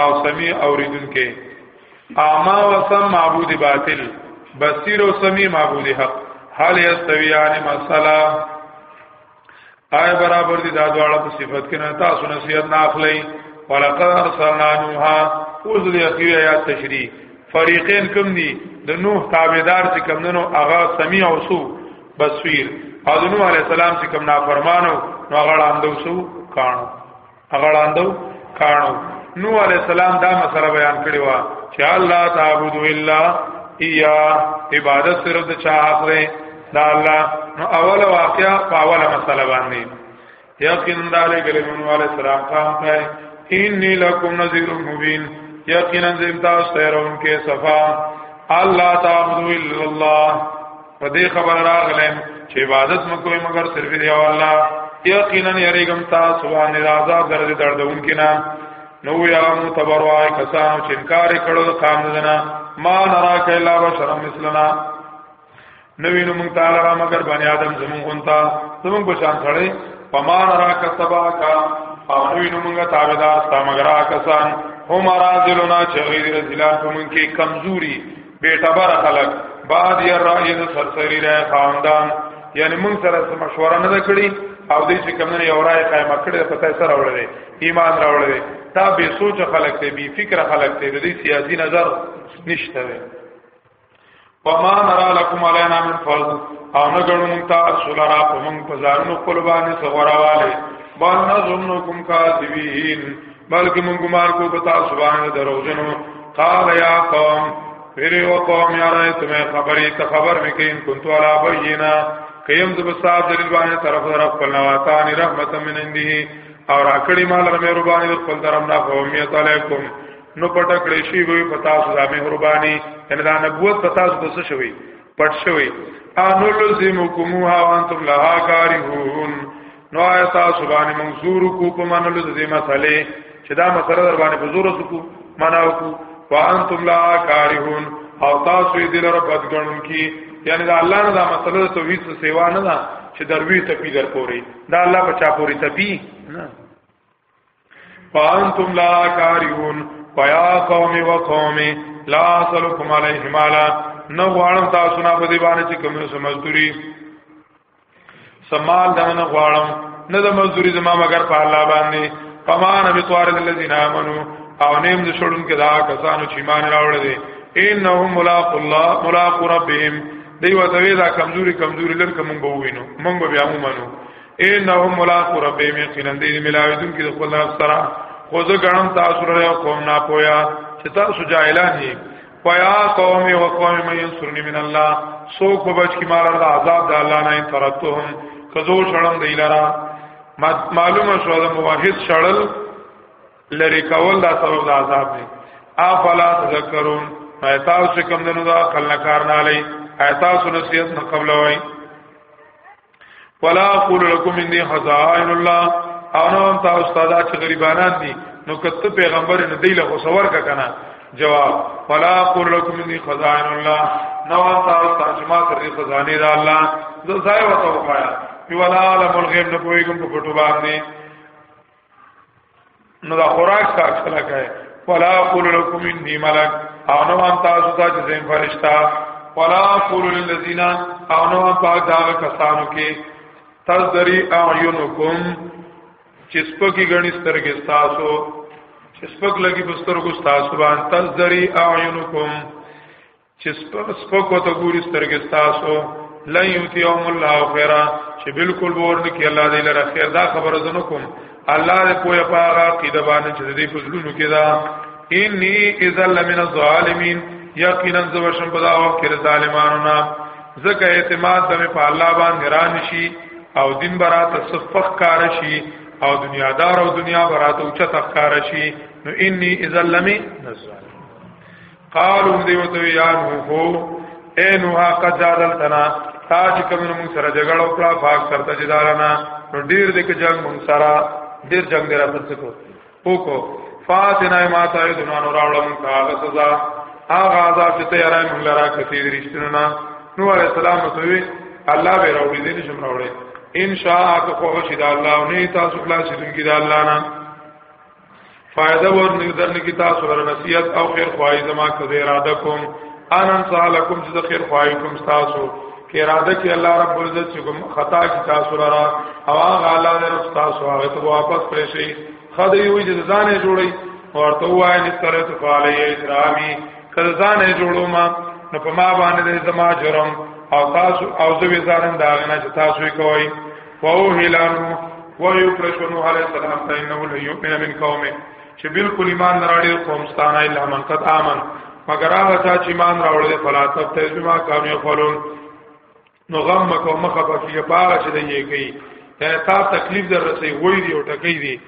[SPEAKER 1] او سمیع اوریدونکې اما وسم معبود باطل بصیر او سمیع معبود حق هل یستویان مثلا آی برابر دي دا دواړه په صفت کې نه تاسو نصیحت نه اخلي ولقد ارسلنا نوحا اوس دې اخیری آیات تشریح فریقین کم دي د نوح تابعدار چې کم نو هغه سمیع او سو بصیر او نوح علی السلام چې کم نافرمانو نو هغه اندو سو کانو غړاندو کانو نو علی السلام دا مسله بیان کړی و چې الله تعبد الا ایا عبادت صرف د چا حق دی دا الله نو اول واقعا په اوله مسله باندې یقین داله ګلمن علی السلام قام پای انی لکم نذیر مبین یقینا زم تاسو ته رون کې صفا الله تعبد الا الله په دې خبر راغلم چې عبادت مو کوی مگر صرف دی الله یقینا یریګم تاسو باندې راځه درځي دردون کې نه نو یا مو تبروای کسانو چې انکار کړو د قانون نه ما نرا کلا بشر مثلنا نوی نو مونږ تعالی را مگر بنی آدم زمونږ غونتا زمونږ په شان سره پما نرا کتبا کا او نوی نو مونږه تابعدار تا مگر کسان هم راځلو نه چې غیر ذلال په مونږ کې کمزوري بیٹبر خلق بعد یا رائید سرسری رائے خاندان یعنی مونږ سره مشوره نه کړی او دې چې کمنه یو رائے قائمه کړی په تاسو سره وړلې ایمان راوړلې دا به سوچ خلق ته بي فکر خلق ته دې سیاسي نظر نشته وي وما نرى لكم علينا من فضل او نه ګڼو مونږ تاسو لرا په مونږ په ځانونو قرباني سره وراواله بان نظنکم کاذبین بلکې مونږ ګمان کو پتا سبحان دروژنو قال یا قوم پیر او قوم یا رای تم خبرې ته خبر مې کین كنت علا بینا قیم ذو صاحب دلیل باندې طرف در خپل نواتان رحمت من عنده او راکړی مال رمې ربانی در خپل درم نه قومیت علیکم نو پټ کړی شی وي پتا سودا مې ربانی ان دا نبوت پتا سودا څه شوی پټ شوی انو لزمکموها وانتم لها کارهون نو آیات سبحان منظور کو په منلو د دې مسالې چې دا مسله در باندې په زور سکو مناو کو وانتم لا کارهون او تاسو دې لپاره بدګنون کی یعنی دا الله نه دا مسله توحید څخه سیوا نه ده چې دروي تپی در پوري دا الله بچا پوري تپی نه فانتم لا کاریون فیا قوم و قوم لا اسلکم علیه مالا نو غواړم تاسو نه په دې باندې چې کوم څه مزدوري سمال دا نه غواړم نه د مزدوري زما مگر په الله باندې فمان بتوار الذین آمنو او نیم د شړون کې دا کسانو چې مان راوړل دي انهم ملاق الله ملاق ربهم دی وتوی دا کمزوري کمزوري لر کوم به وینو مونږ به بیا مو منو انهم ملاق ربهم یقینا دې ملاویدون کې د خپل رب سره خو زه غنم تاسو لري قوم نه پویا چې تاسو جاهلان یې پیا قوم او قوم مې ينصرني من الله سوق په بچ کې مال الله عذاب د الله نه ترتهم کزو شړم دی لرا معلومه شو د موحد شړل لری کول دا سبب د عذاب دی افلا تذکرون ایتا سکم دنو دا خلنا کار نه لای ایتا سنسیت نه قبل وای ولا اقول لكم اني خزائن الله او نو انت استاد چې غریبانان دي نو کته پیغمبر نه دی له خسور کا کنه جواب ولا اقول لكم اني خزائن الله نو انت استاد ما سره خزانه ده الله زه ځای وته وکایا ولا علم الغیب نه پویګم په پټو باندې نو دا خوراک سره چلا کوي ولا اقول لكم اني ملك او نو ان تاسو ته چې فرشتہ ولا اقول للذين او نو ان پاک دا کسانو کې تذری اعینکم چې سپکی غنی سترګې تاسو چې سپک لګي بسترګو تاسو باندې تذری اعینکم چې سپکو ته ګوري سترګې تاسو لن یوتیهم الله خیرا چې بالکل ورن کې الله دې لره خیر دا خبره زنه کوم الله دې پوهه پاغه عقیده باندې چې دې فضلونو کې دا انی اذا لمن الظالمین یقینا زوشم په دا وخت کې ظالمانو نه زکه اعتماد به په الله باندې ران شي او دین برا تصفق کار شي او دنیا دار او دنیا برا ته اوچت کار شي نو انی اذا لمن الظالمین قالو دی او دوی یار هو اے نوح قد جادلتنا تا چې کوم موږ سره جګړه وکړه پاک سره جدارنا نو ډیر دې کې جنگ موږ سره ډیر جنگ دې راځي کو وکړو فاتنا ما تا یو دنو راوړم تا سزا هغه عذاب چې تیارې موږ لرا کتی رښتینه نه نو علی السلام دوی الله به راوړي دې نشم راوړي ان شاء الله کو خوشی د الله او نه تاسو خلاص دي کې د الله نه فائدہ ورنګ درنه کی تاسو لپاره نصیحت او خیر خوای زما کده اراده کوم ان ان سالکم چې خیر خوای کوم تاسو کې اراده کې الله رب عزت چې کوم خطا کی تاسو لپاره او هغه الله دې رب تاسو هغه ته واپس کړئ شي خدای یو چې ځانې جوړي ورته وای نه سره ته قالی اجرامي کله ځانې جوړو ما نو په ما باندې زما جرم او تاسو او زوی ځانم داغنه چې تاسو یې کوئ فوهلا نوح ويقرش نوح عليه السلام فإنه لا يؤمن من قومه چې بالکل ایمان نه راړي قوم ستانه الا من قد امن مگر هغه چا چې ایمان راوړل فلا تبتئس ما كانوا يقولون نو غم مکو مخه په فيه پاره چې دی کوي ته تا تکلیف در رسي وای دی او ټکې دی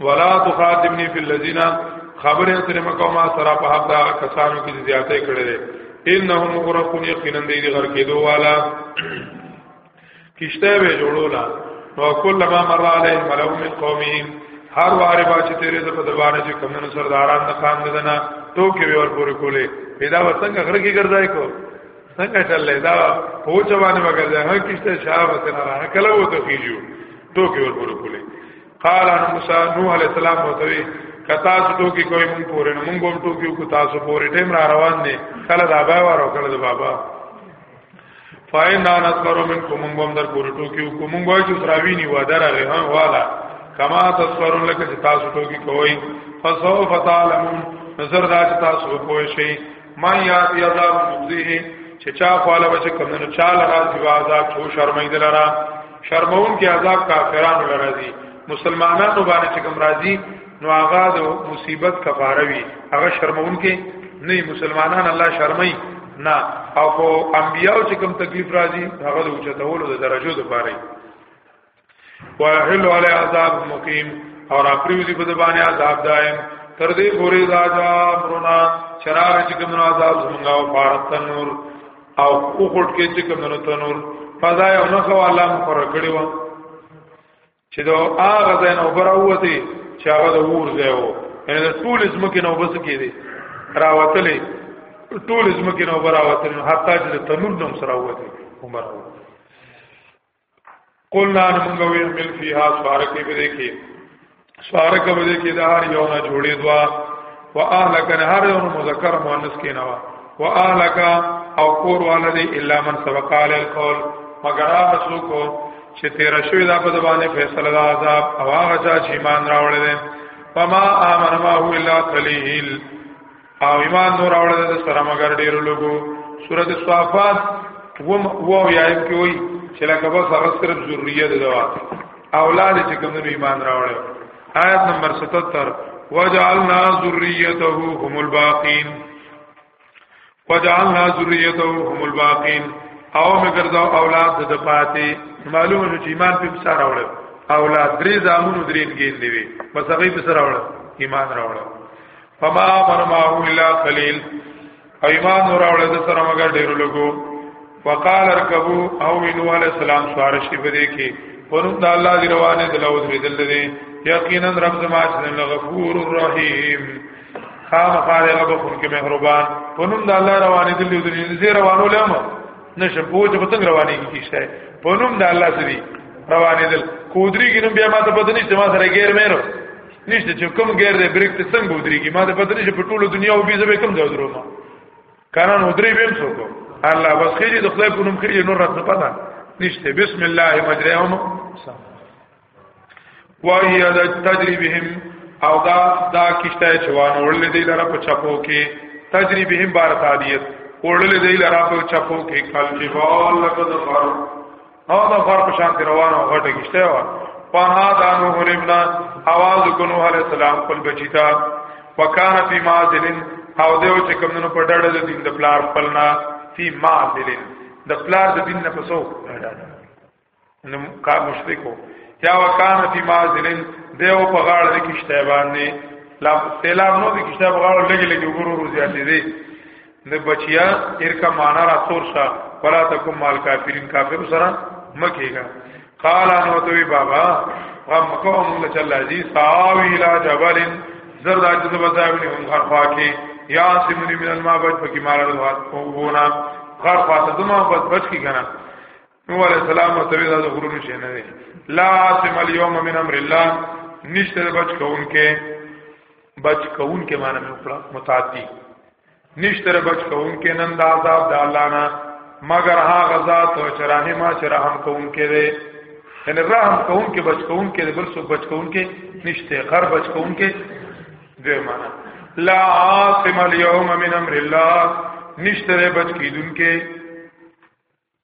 [SPEAKER 1] ولا تخاطبني في الذين خبره تر مکو ما سره په حق دا کسانو کې زیاتې کړې ده انهم مغرقون یقینا دې غر کې دوه والا کشته به جوړولا نو کله ما مر علی ملو من قومهم هر واره با چې تیرې د په دبانه چې کمنو سرداران د خان ددنه تو کې ور پورې کولې پیدا وسنګ غره کې ګرځای کو څنګه چللې دا پوچوانه وګرځای هر کشته شاه وته نه کله وته کیجو تو کې ور پورې کولې قال ان موسی نوح علیہ السلام وتوی کتا سو ټوکی کوي مونږ پورې نه مونږ هم ټوکی کو تاسو پورې ټیم را روان دي کله دا بای وارو کله دا بابا فاین دان اکبرو من کو مونږ هم در پورې ټوکی کو مونږ وای چې تراوی نی و درغه ها والا کما تصورون لکه چې تاسو ټوکی کوي فسوف تعلمون نظر دا چې تاسو پوه شئ ما یاد یذاب مخزیه چې چا خواله بچ کمنو چا لرا دی عذاب چو شرمید لرا شرمون کې عذاب کافرانو لرا دی مسلمانانو باندې چې کوم راضی نو هغه د مصیبت کفاره وي هغه شرمون کې نه مسلمانان الله شرمای نه او انبیاء چې کوم تکلیف راځي هغه د اوچتولو د درجو د پاره ويحل علی عذاب مقیم اور اپریو دی بدبانی عذاب دائم تر دې پوری دا جا امرنا چراغ چې کوم عذاب زمونږه او فارت تنور او اوخټ کې چې کوم نو تنور فضا یو نه خو الله مقرر کړی و چې دا هغه ځای نو براوتی چې هغه د ور ځای وو یعنی د ټول زمکه نو بس کې دي راوتلې ټول زمکه نو براوتلې حتی چې تنور نو سره وته عمر وو قلنا موږ وی مل فیها سوارک به دې کې سوارک به دې کې د هر یو نه جوړې دوا واهلک هر یو مذکر مؤنث کې نه وا واهلک او کور والدی الا من سبق علی القول مگر هغه څوک چې تیر شوی دا په دبانې فیصله د عذاب او هغه چې ایمان راوړل دي فما امن ما هو الا قلیل او ایمان نور اورل د سره مگر ډیر لوګو سورۃ الصافات و او یایم کې وای چې لکه بس هغه صرف ذریه د دوا اولاد چې کوم ایمان راوړل آیت نمبر 77 وجعلنا ذریته هم الباقین وجعلنا ذریته هم الباقین او مگر دا اولاد د پاتې معلومه شو چې ایمان په سره راوړل اولاد درې زامونو درې ګین دی بس هغه په سره راوړل ایمان راوړل فما امن ما هو الا قليل ايمان نور اول د سره مګر ډیر لګو وقال اركبو او انو علی السلام سوار شي بده کې پرون د الله دی روانه د لوز ریدل دي یقینا رب زما چې غفور الرحیم خام خارغ بخون کې مهربان پرون د الله روانه دي لوز زی روانو لامه نشه پوج په څنګه روانه کیشته پرون د الله سری روانه دل کودری کې نو بیا ما ته پته نشته ما سره غیر مېرو نشته چې کوم غیر دې بریک ته څنګه ودرېږي ما ته پته نشي په ټولو دنیا او بيزه به کوم ځای درو ما کاران ودرې بیم څوک الله بس خېږي د خدای په نوم خېږي نور راته پته نشته بسم الله مجريهم وهي د تجربهم او دا دا کشته چوان ورلې دی لره په چپو کې تجربهم بار تعالیت ورلې دی لره په چپو کې کل جبال لقد مر او دا فار په شان روان او غټه کیشته و په ها دانو هرمنا आवाज کو نوح علی السلام خپل بچیتا وکانه فی مازلن او دیو چې کمنو په ډډه د دین د پلار خپلنا فی مازلن د پلار د دین نه پسو نو کا مشرکو یا وکانه فی مازلن دیو په غاړه کې کیشته باندې لا سلام نو د کیشته په غاړه لګي لګي ورو ورو زیاتې دي نه بچیا ارکا معنا را سور شا ولا تکم مال کافرین کافر سره مکیګا قال انو توی بابا غم کو موږ چل عزیز ساوی لا جبل زرد عجز بزاوی هم غر خواکی یا سیمونی من الماء بچ پکی مال رضوات کوونا غر خواته دما بچ کی کنه نو علی السلام ورته وی دا غرور شي نه دی لا عاصم اليوم من امر الله نشته بچ کون کې بچ کون کې معنی مې خپل متعدی نشته بچ کون کې نن دا عذاب د الله نه مگر ها غزا تو چرانه ما چرهم کون کې دی یعنی رحم کون کې بچ کون کې بل څه بچ کون کې نشته غر بچ کون کې دوی معنی لا عاصم اليوم من امر الله نشته بچ کیدون کې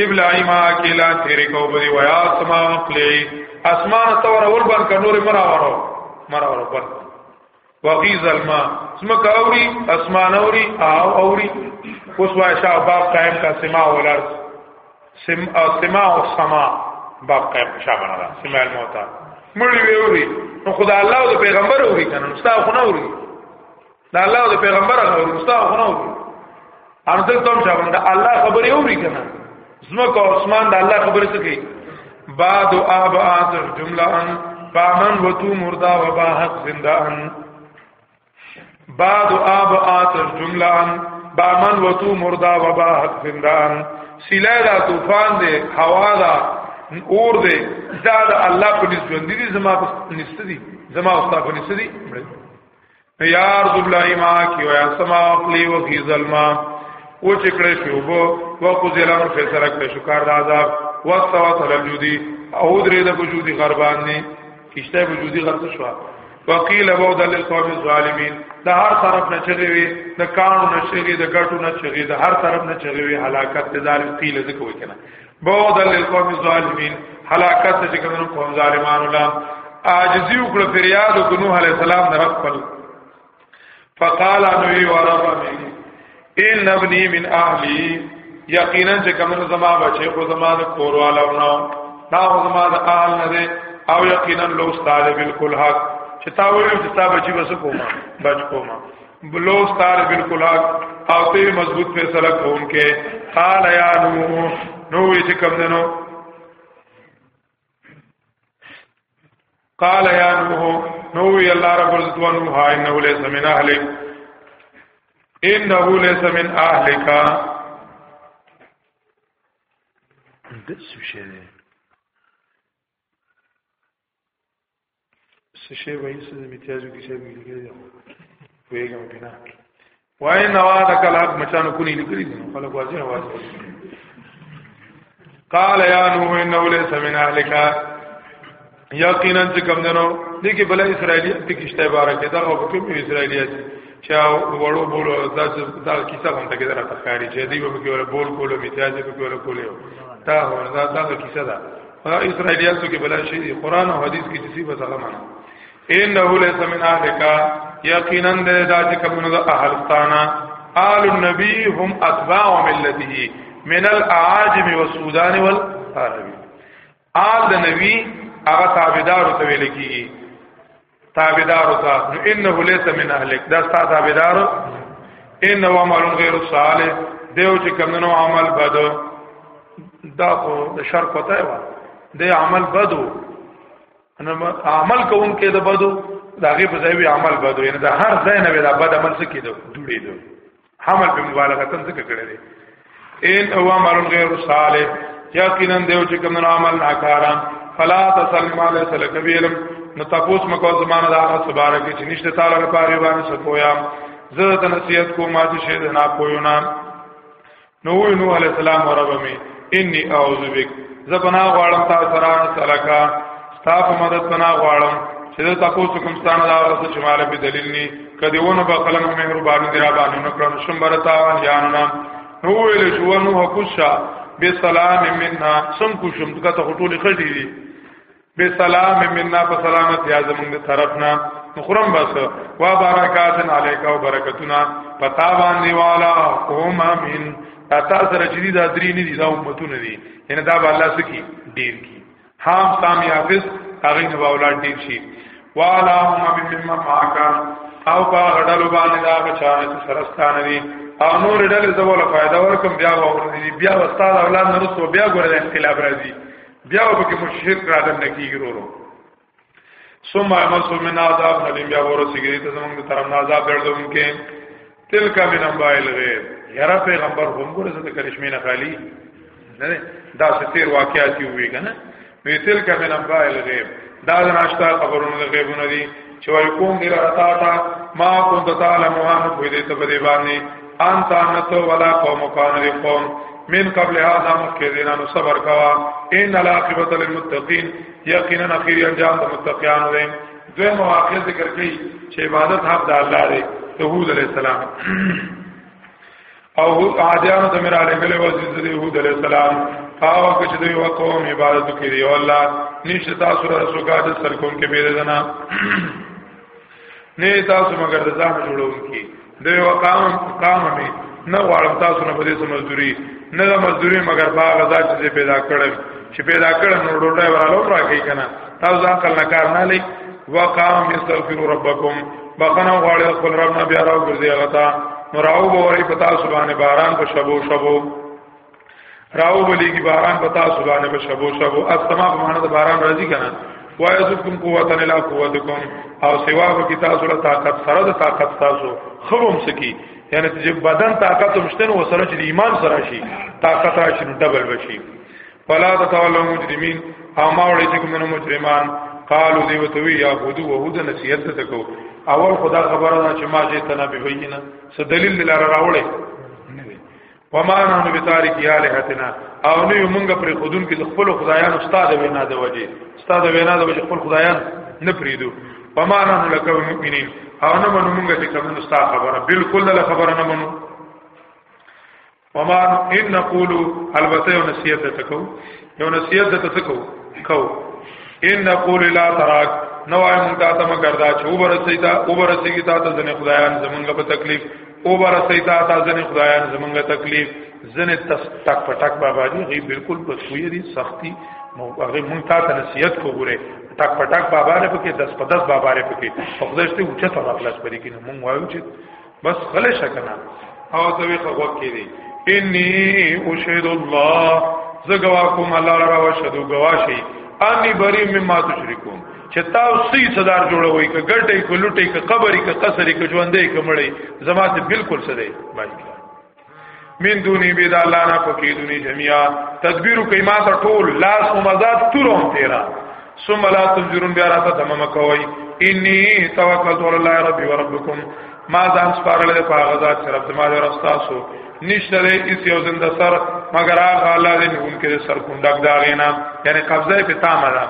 [SPEAKER 1] ابلعی ما کلا تیرې کو بری ویا اسما خپلې اسمان تور اول بن ک نور مرا ورو مرا ورو بن وغیز الماء سمک اوری اسمان اوری او اوری اوس وای شاه باب قائم کا سما ولر سم او سما او سما باب قائم شاه بنا دا سما الموتا مړی وی اوری نو خدای الله او پیغمبر اوری کنه استاد خو نه اوری دا الله او پیغمبر هغه ورستا خو نه وي ان دل تم ځوان دا الله خبرې اوري کنه زمکه او اسمان دا الله خبرې څه کوي بعد او ابعاد جمله ان پامن وتو مردا و باحق زنده ان بعد او ابعاد جمله ان بامن وتو مردا و باحق زنده ان سیلای دا طوفان دی هوا دا اور دی دا د الله په نسبت دي زما په نسبت دي زما او تاسو په نسبت دي یار ذبلای ما کی ویا سما اخلی و فی ظلما او چکړې شو بو و کو زلم فیصله کړ شو کار د عذاب واستوا تل الجودی او درې د وجودی غربان نه کیشته وجودی غرب شو وقیل بود للقوم الظالمین د هر طرف نه چغي وي د کانو نه چغي د ګټو نه چغي د هر طرف نه چغي وي هلاکت ظالم قیل ذکر وکنه بودل للقوم الظالمین هلاکت چې کوم قوم ظالمانو لا عاجزی وکړه فریاد وکړه نوح علی السلام نه خپل فقال انوی ورب من ان ابنی من اهلی یقینا چې کوم زما بچي خو زما د کور والو نه دا خو زما د اهل نه دی او یقینا لو استاد بالکل حق چې تا ویل چې تا بچي بس کوما بچ کوما بلو ستار بالکل حق او ته مضبوط فیصله کوم کې قال یا نو نو چې کوم دنو قال یا نو نو وی الله رب عزت و نو ها انه ليس من اهلک انه ليس من اهلک
[SPEAKER 2] د څه شي
[SPEAKER 1] څه شی وایي چې د امتیازو کې شی ویل دی ویګم بنا وای نو دا کله مچانو کونی لیکلی دي خلک واځي نه واځي قال یا نوح انه ليس من اهلك یقینا چې کوم دنو دي کې بل اسرایلی په کیشته بار کې دا او په کوم اسرایلی چې وړو بولو دا چې دا کیسه هم تګ درته ښکاری چې دی به کې ولا بول کولو امتیاز به کې ولا کولو تا هو دا دا کیسه ده اسرائیلیان څو کې بلا شي دي قران او حدیث کې چې بس هغه معنا انه ليس من اهلک یقینا دا چې کومه د اهلستانا آل النبی هم اتباع ملته من الاعاجم والسودان والعربی آل د نبی هغه تابعدار ته ویل کیږي تابعدار تا نو انه ليس من اهلک دا ستا تابعدار انه عمل غیر صالح دیو چې کمنو عمل بد دا خو د شر پته و د عمل بدو نو عمل کوم کې د بدو دا غي په ځای عمل بدو یعنی دا هر ځای نه دا بد عمل څه کېدو جوړېدو حمل په مبالغه تم څه کړی دی ان هو عمل غیر صالح یقینا دیو چې کوم عمل ناکارا فلا تسلم علی سلک بیلم نو تاسو مکو زمانه دا خبره کې چې نشته تعالی په پاره باندې سپویا زه د نصیحت کوم چې شه نه پویو نه نو نو علی السلام رب می انی اعوذ بک زبنا غواړم تا سره سلکا ستا په مدد پنا غواړم چې دا تاسو کوم ستانه دا ورته چې مال په دلیل ني کدی ونه په قلم مهرباني دی را باندې نو کړم شم برتا یان نه نو ویل شو نو حقوشا به سلام مننا سم کو شم دغه ته ټول خټي دي به سلام مننا په سلامت یا زمونږ طرفنا نخرم بس وا برکاتن علیک او برکتنا پتا باندې والا قوم امین تا سره جدي دا درې نه دي دا امتونه دي ان دا به الله سکی ډیر کی حام سام یافس هغه نه اولاد ډیر شي والا هم مما ماکا او کا غډل باندې دا بچانه سرستان دي او نور ډلې زبوله فائدہ ورکم بیا ورته بیا استاد اولاد نرسو بیا ګورل اختلاف راځي بیا به کې مشرک را دن کیږي ورو ثم امسو من عذاب نلیم بیا ورسیږي ته زمونږ طرف نه عذاب درځونکې تلک من امبایل غیر یاره پیغمبر هم ګوره زه د کرشمې نه خالی نه دا ستیر واقعاتي وی کنه وی تلک من امبایل غیر دا ناشتا خبرونه غیبونه دي چې وای کوم دی لره تا تا ما كنت تعلم ان په دې ته باندې باندې ان تا نتو ولا قوم کان ری قوم من قبل هذا مکه دینا نو صبر کوا ان الاخرت للمتقین یقینا اخیر انجام د متقیان دی دوی مواقع ذکر کړي چې عبادت حق د الله دی ته هود علی السلام او عادیانو ته میرا لګلې و چې د یهود علی السلام هغه کې چې دوی وقوم عبادت کوي او الله نشته تاسو سره سوګاد سرکون کې بیره دنا نه تاسو مگر د ځان جوړونکي دوی وقام قام می نه غواړم تاسو نه بده سمزدوري نه د مزدوري مگر په هغه ځای چې پیدا کړم چې پیدا کړم نو ډوډۍ ورالو راکې کنه تاسو ځان کله کار نه لې وقام استغفر ربکم بخنه غواړي خپل رب نه بیا راو ګرځي هغه ته نو راو بوري پتا سبحانه باران په شبو شبو راو بلی کی باران پتا سبحانه په شبو شبو اسما په معنا د باران راځي کنه وایذکم قوتا الا قوتکم او سوا به کی تاسو له طاقت سره د طاقت تاسو خوم سکی یعنی چې بدن طاقت مشتن و سره چې ایمان سره شي طاقت راشي نو ډبل بشي فلا تتولوا مجرمين اما وړي چې کوم مجرمان قالو دی وتوی یا هودو وهود نصیحت ته کو اول خدا خبره ده چې ما جه تنا به وینا څه دلیل لاره راوړې وما نحن بتارک الہتنا او نه موږ پر خودون کې خپل خدایان استاد وینا د وجه استاد وینا د وجه خپل خدایان نه پریدو وما نحن لك مؤمنین او نه منو موږ چې کوم استاد خبره بالکل له خبره نه منو وما ان نقول البته یو نصیحت ته کو یو نصیحت ته ته کو کو ان نقول لا تراک نو ایم تا ته مگر دا چې وبرسې تا وبرسې کی تا ته ځنه خدایان زمونږ په تکلیف وبرسې تا ته ځنه خدایان زمونږ تکلیف ځنه تس تک پټک بابا دی غي بالکل په خوې دي سختی نو هغه مونږ تا ته نصیحت کو غره ټک پټک بابا لري پکې دس پدس بابا لري پکې خدای ته اوچته راغلاس پرې کینو مونږ وایو چې بس خله شکنه او ته وی خو کې دي انی اشهد الله زګوا کوم الله را وشهدو گواشي انی بری مما تشرکون چې تاسو سي صدر جوړوي ک ګټي ک لټي ک قبري ک قصري ک ژوندې ک مړي زما ته بالکل سره باندې من دونی بيد الله نه پکې دونی جميعا تدبیر کوي ما ته ټول لاس او مزات تورم تیرا ثم لا تنظرون بیا راته تمام کوي اني توکلت على الله ربي وربكم ما ځان سپارل د پاغه ذات سره د ما له استاسو نشته لري اس یو زنده سر مگر هغه الله دې نون کې سر کونډک دا غینا یعنی قبضه په تامه ده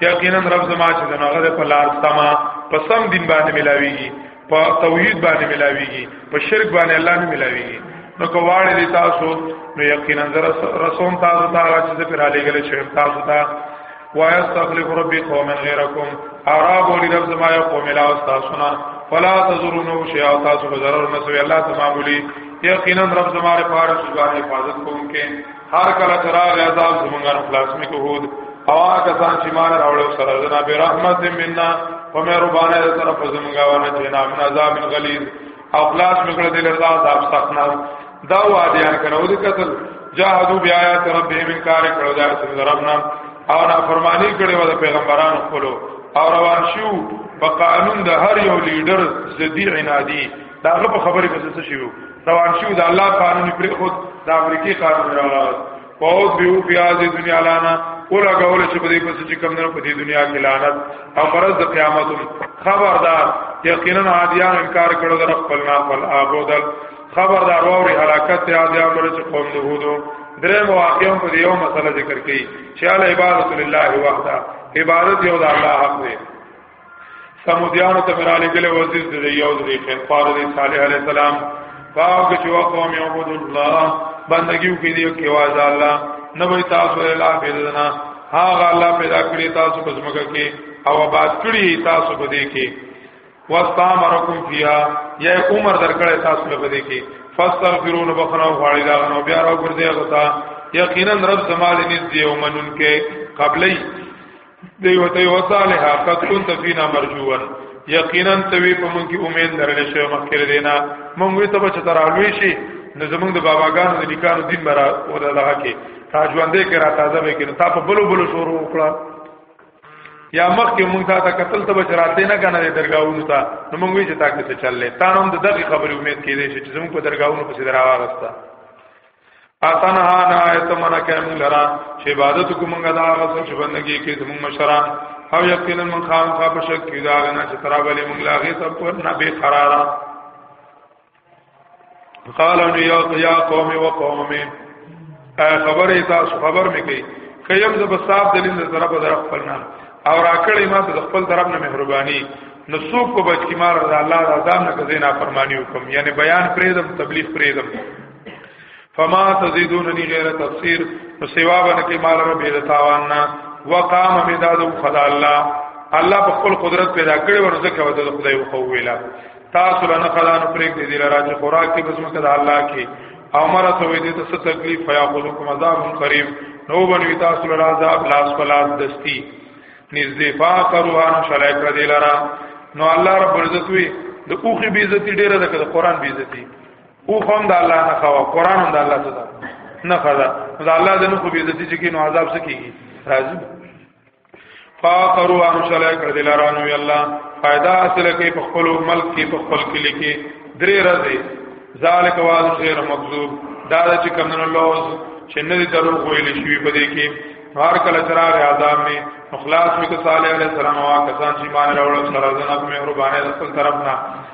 [SPEAKER 1] یقینا رب زما چې دغه په لار سما پسم دین باندې ملاويږي په توحید باندې ملاویږي په شرک باندې الله نه ملاویږي نو کواړې دي تاسو نو یقینا رسول تاسو ته راځي چې پر علی ګل شیخ تاسو ته وایا استغفر ربی قوم غیرکم اعراب ول رب زما یو قوم لا تاسو نه فلا تزرونو شیء تاسو به ضرر نه سوی الله تمامولی یقینا رب زما لپاره ځوان حفاظت کوونکې هر کله چې راغی عذاب زمونږ نه خلاص میکو هود او هغه کسان چې مان راوړل سره زنا به رحمت مننا په مهربانه ده طرف زمونږ ونه چې نام عذاب غلیظ او خلاص میکړه دل الله عذاب سخنا دا وادیان کنه او د قتل جاهدوا بیاات ربهم انکار کړو دا چې ربنا او نا فرمانی کړي و د پیغمبرانو خپل او روان شو په قانون د هر یو لیډر زدی عنادی دا هغه په خبرې پسې څه شي وو روان شو د الله قانون پر خود د امریکای قانون راغله فوت بیو بیا د دنیا لانا ولا غول چې په دې پسې چې کم نه په دې دنیا کې لعنت او فرض د قیامت خبردار یقینا عادیان انکار کړو در خپل نه خپل آبودل خبردار ووري حلاکت ته عادیان ور چې قوم نه هودو درې مواقعو په دې یو مسله ذکر کړي چې علی عبادت لله وحده عبادت یو د الله حق دی سمودیانو ته مراله ګل وزیر د یو ځای خیر پاره دی صالح علی السلام پاک چې وا قوم عبد الله بندگیو کې دی کې واز الله نه وي تاسو الله پیدنا هاغه الله پیدا کړی تاسو په ځمکه کې او آباد کړی تاسو په دې کې واستامرکم فیها یا عمر درکړی تاسو په دې کې فاستغفرون بخنا غواړي دا نو بیا راو ګرځي غتا یقینا رب زمال نږدې او منون کې قبلې دیو ته یو صالحه قد كنت فينا مرجوا یقینا توی په مونږ کې امید لرل شي مخکې دینا مونږ وي ته چې ترالوي شي نو زمونږ د باباګانو د نکانو دین برا ولا لها کې تا ژوندې کې را تازه به کې تا په بلو بلو شروع وکړه یا مخ کې مونږ ته قتل ته بچراته نه کنه د درگاہونو ته نو مونږ وی چې تا کې څه چللې تا نوم د دغه خبرې امید کې دي چې زموږ په درگاہونو پسې دراوغستا اتنها نا ایتمنا کمون لرا چې عبادت کومګه دا غسل چې بندګي کې زموږ مشران او یقینا من خام خا په شک کې دا نه چې ترا بلې موږ لاغه سب پر نه به قرار قال ان یا یا قوم و قوم خبر تاسو خبر مې کوي کيم ز بصاف دلیل ز طرف در خپل نه او راکړې ما ته خپل طرف نه مهرباني نو څوک په بچ کې مار الله رضا نه کوي نه فرمانی وکم یعنی بیان پرېدم تبلیغ پرېدم فما تزيدونني غیر تفسیر نو سیوا باندې کې مال رب دې تاوان نه وقام مداد خدا الله الله په خپل قدرت پیدا کړی ورته کوي د خدای خو ویلا تاسو لنه خدا نو پرېګ دې دې راځي خوراک کې بسمه کړه الله کې امر ته وې دې ته تکلیف فیاخذکم عذاب قریب نو بنوي تاسو لرا عذاب لاس پلاس دستی نږدې فاقروها نو شلای کړ دې لرا نو الله رب عزت وی د اوخي بیزتی ډیره ده که د قران بیزتی او هم د الله نه خوا قران هم د الله ته نه خوا دا الله د نو خو به عزت چې کې نو عذاب سکیږي راځي فاقروا ان شاء الله کړه دلارانو وی الله فائدہ حاصل کوي په خپل ملک کې په خپل کلی کې درې راځي ذالک واذ غیر مکذوب دا چې کمن الله چې نه دي درو ویل شي په دې کې هر کله چراغ اعظم می مخلاص می که صالح علیہ السلام او کسان چې مان راوړل سره زنه مهربانه خپل طرف نه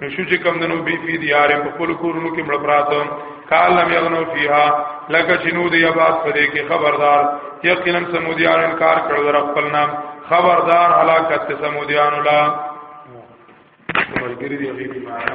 [SPEAKER 1] نو شو چې کم دنو بی فی دیار په خپل کورونو کې مړ پراته کال لم یغنو فیها لکه چې نو دی آباد پدې کې خبردار یقینا سمودیان انکار کړو در خپل نام خبردار هلاکت سمودیان لا ورګری دی غیبی معنا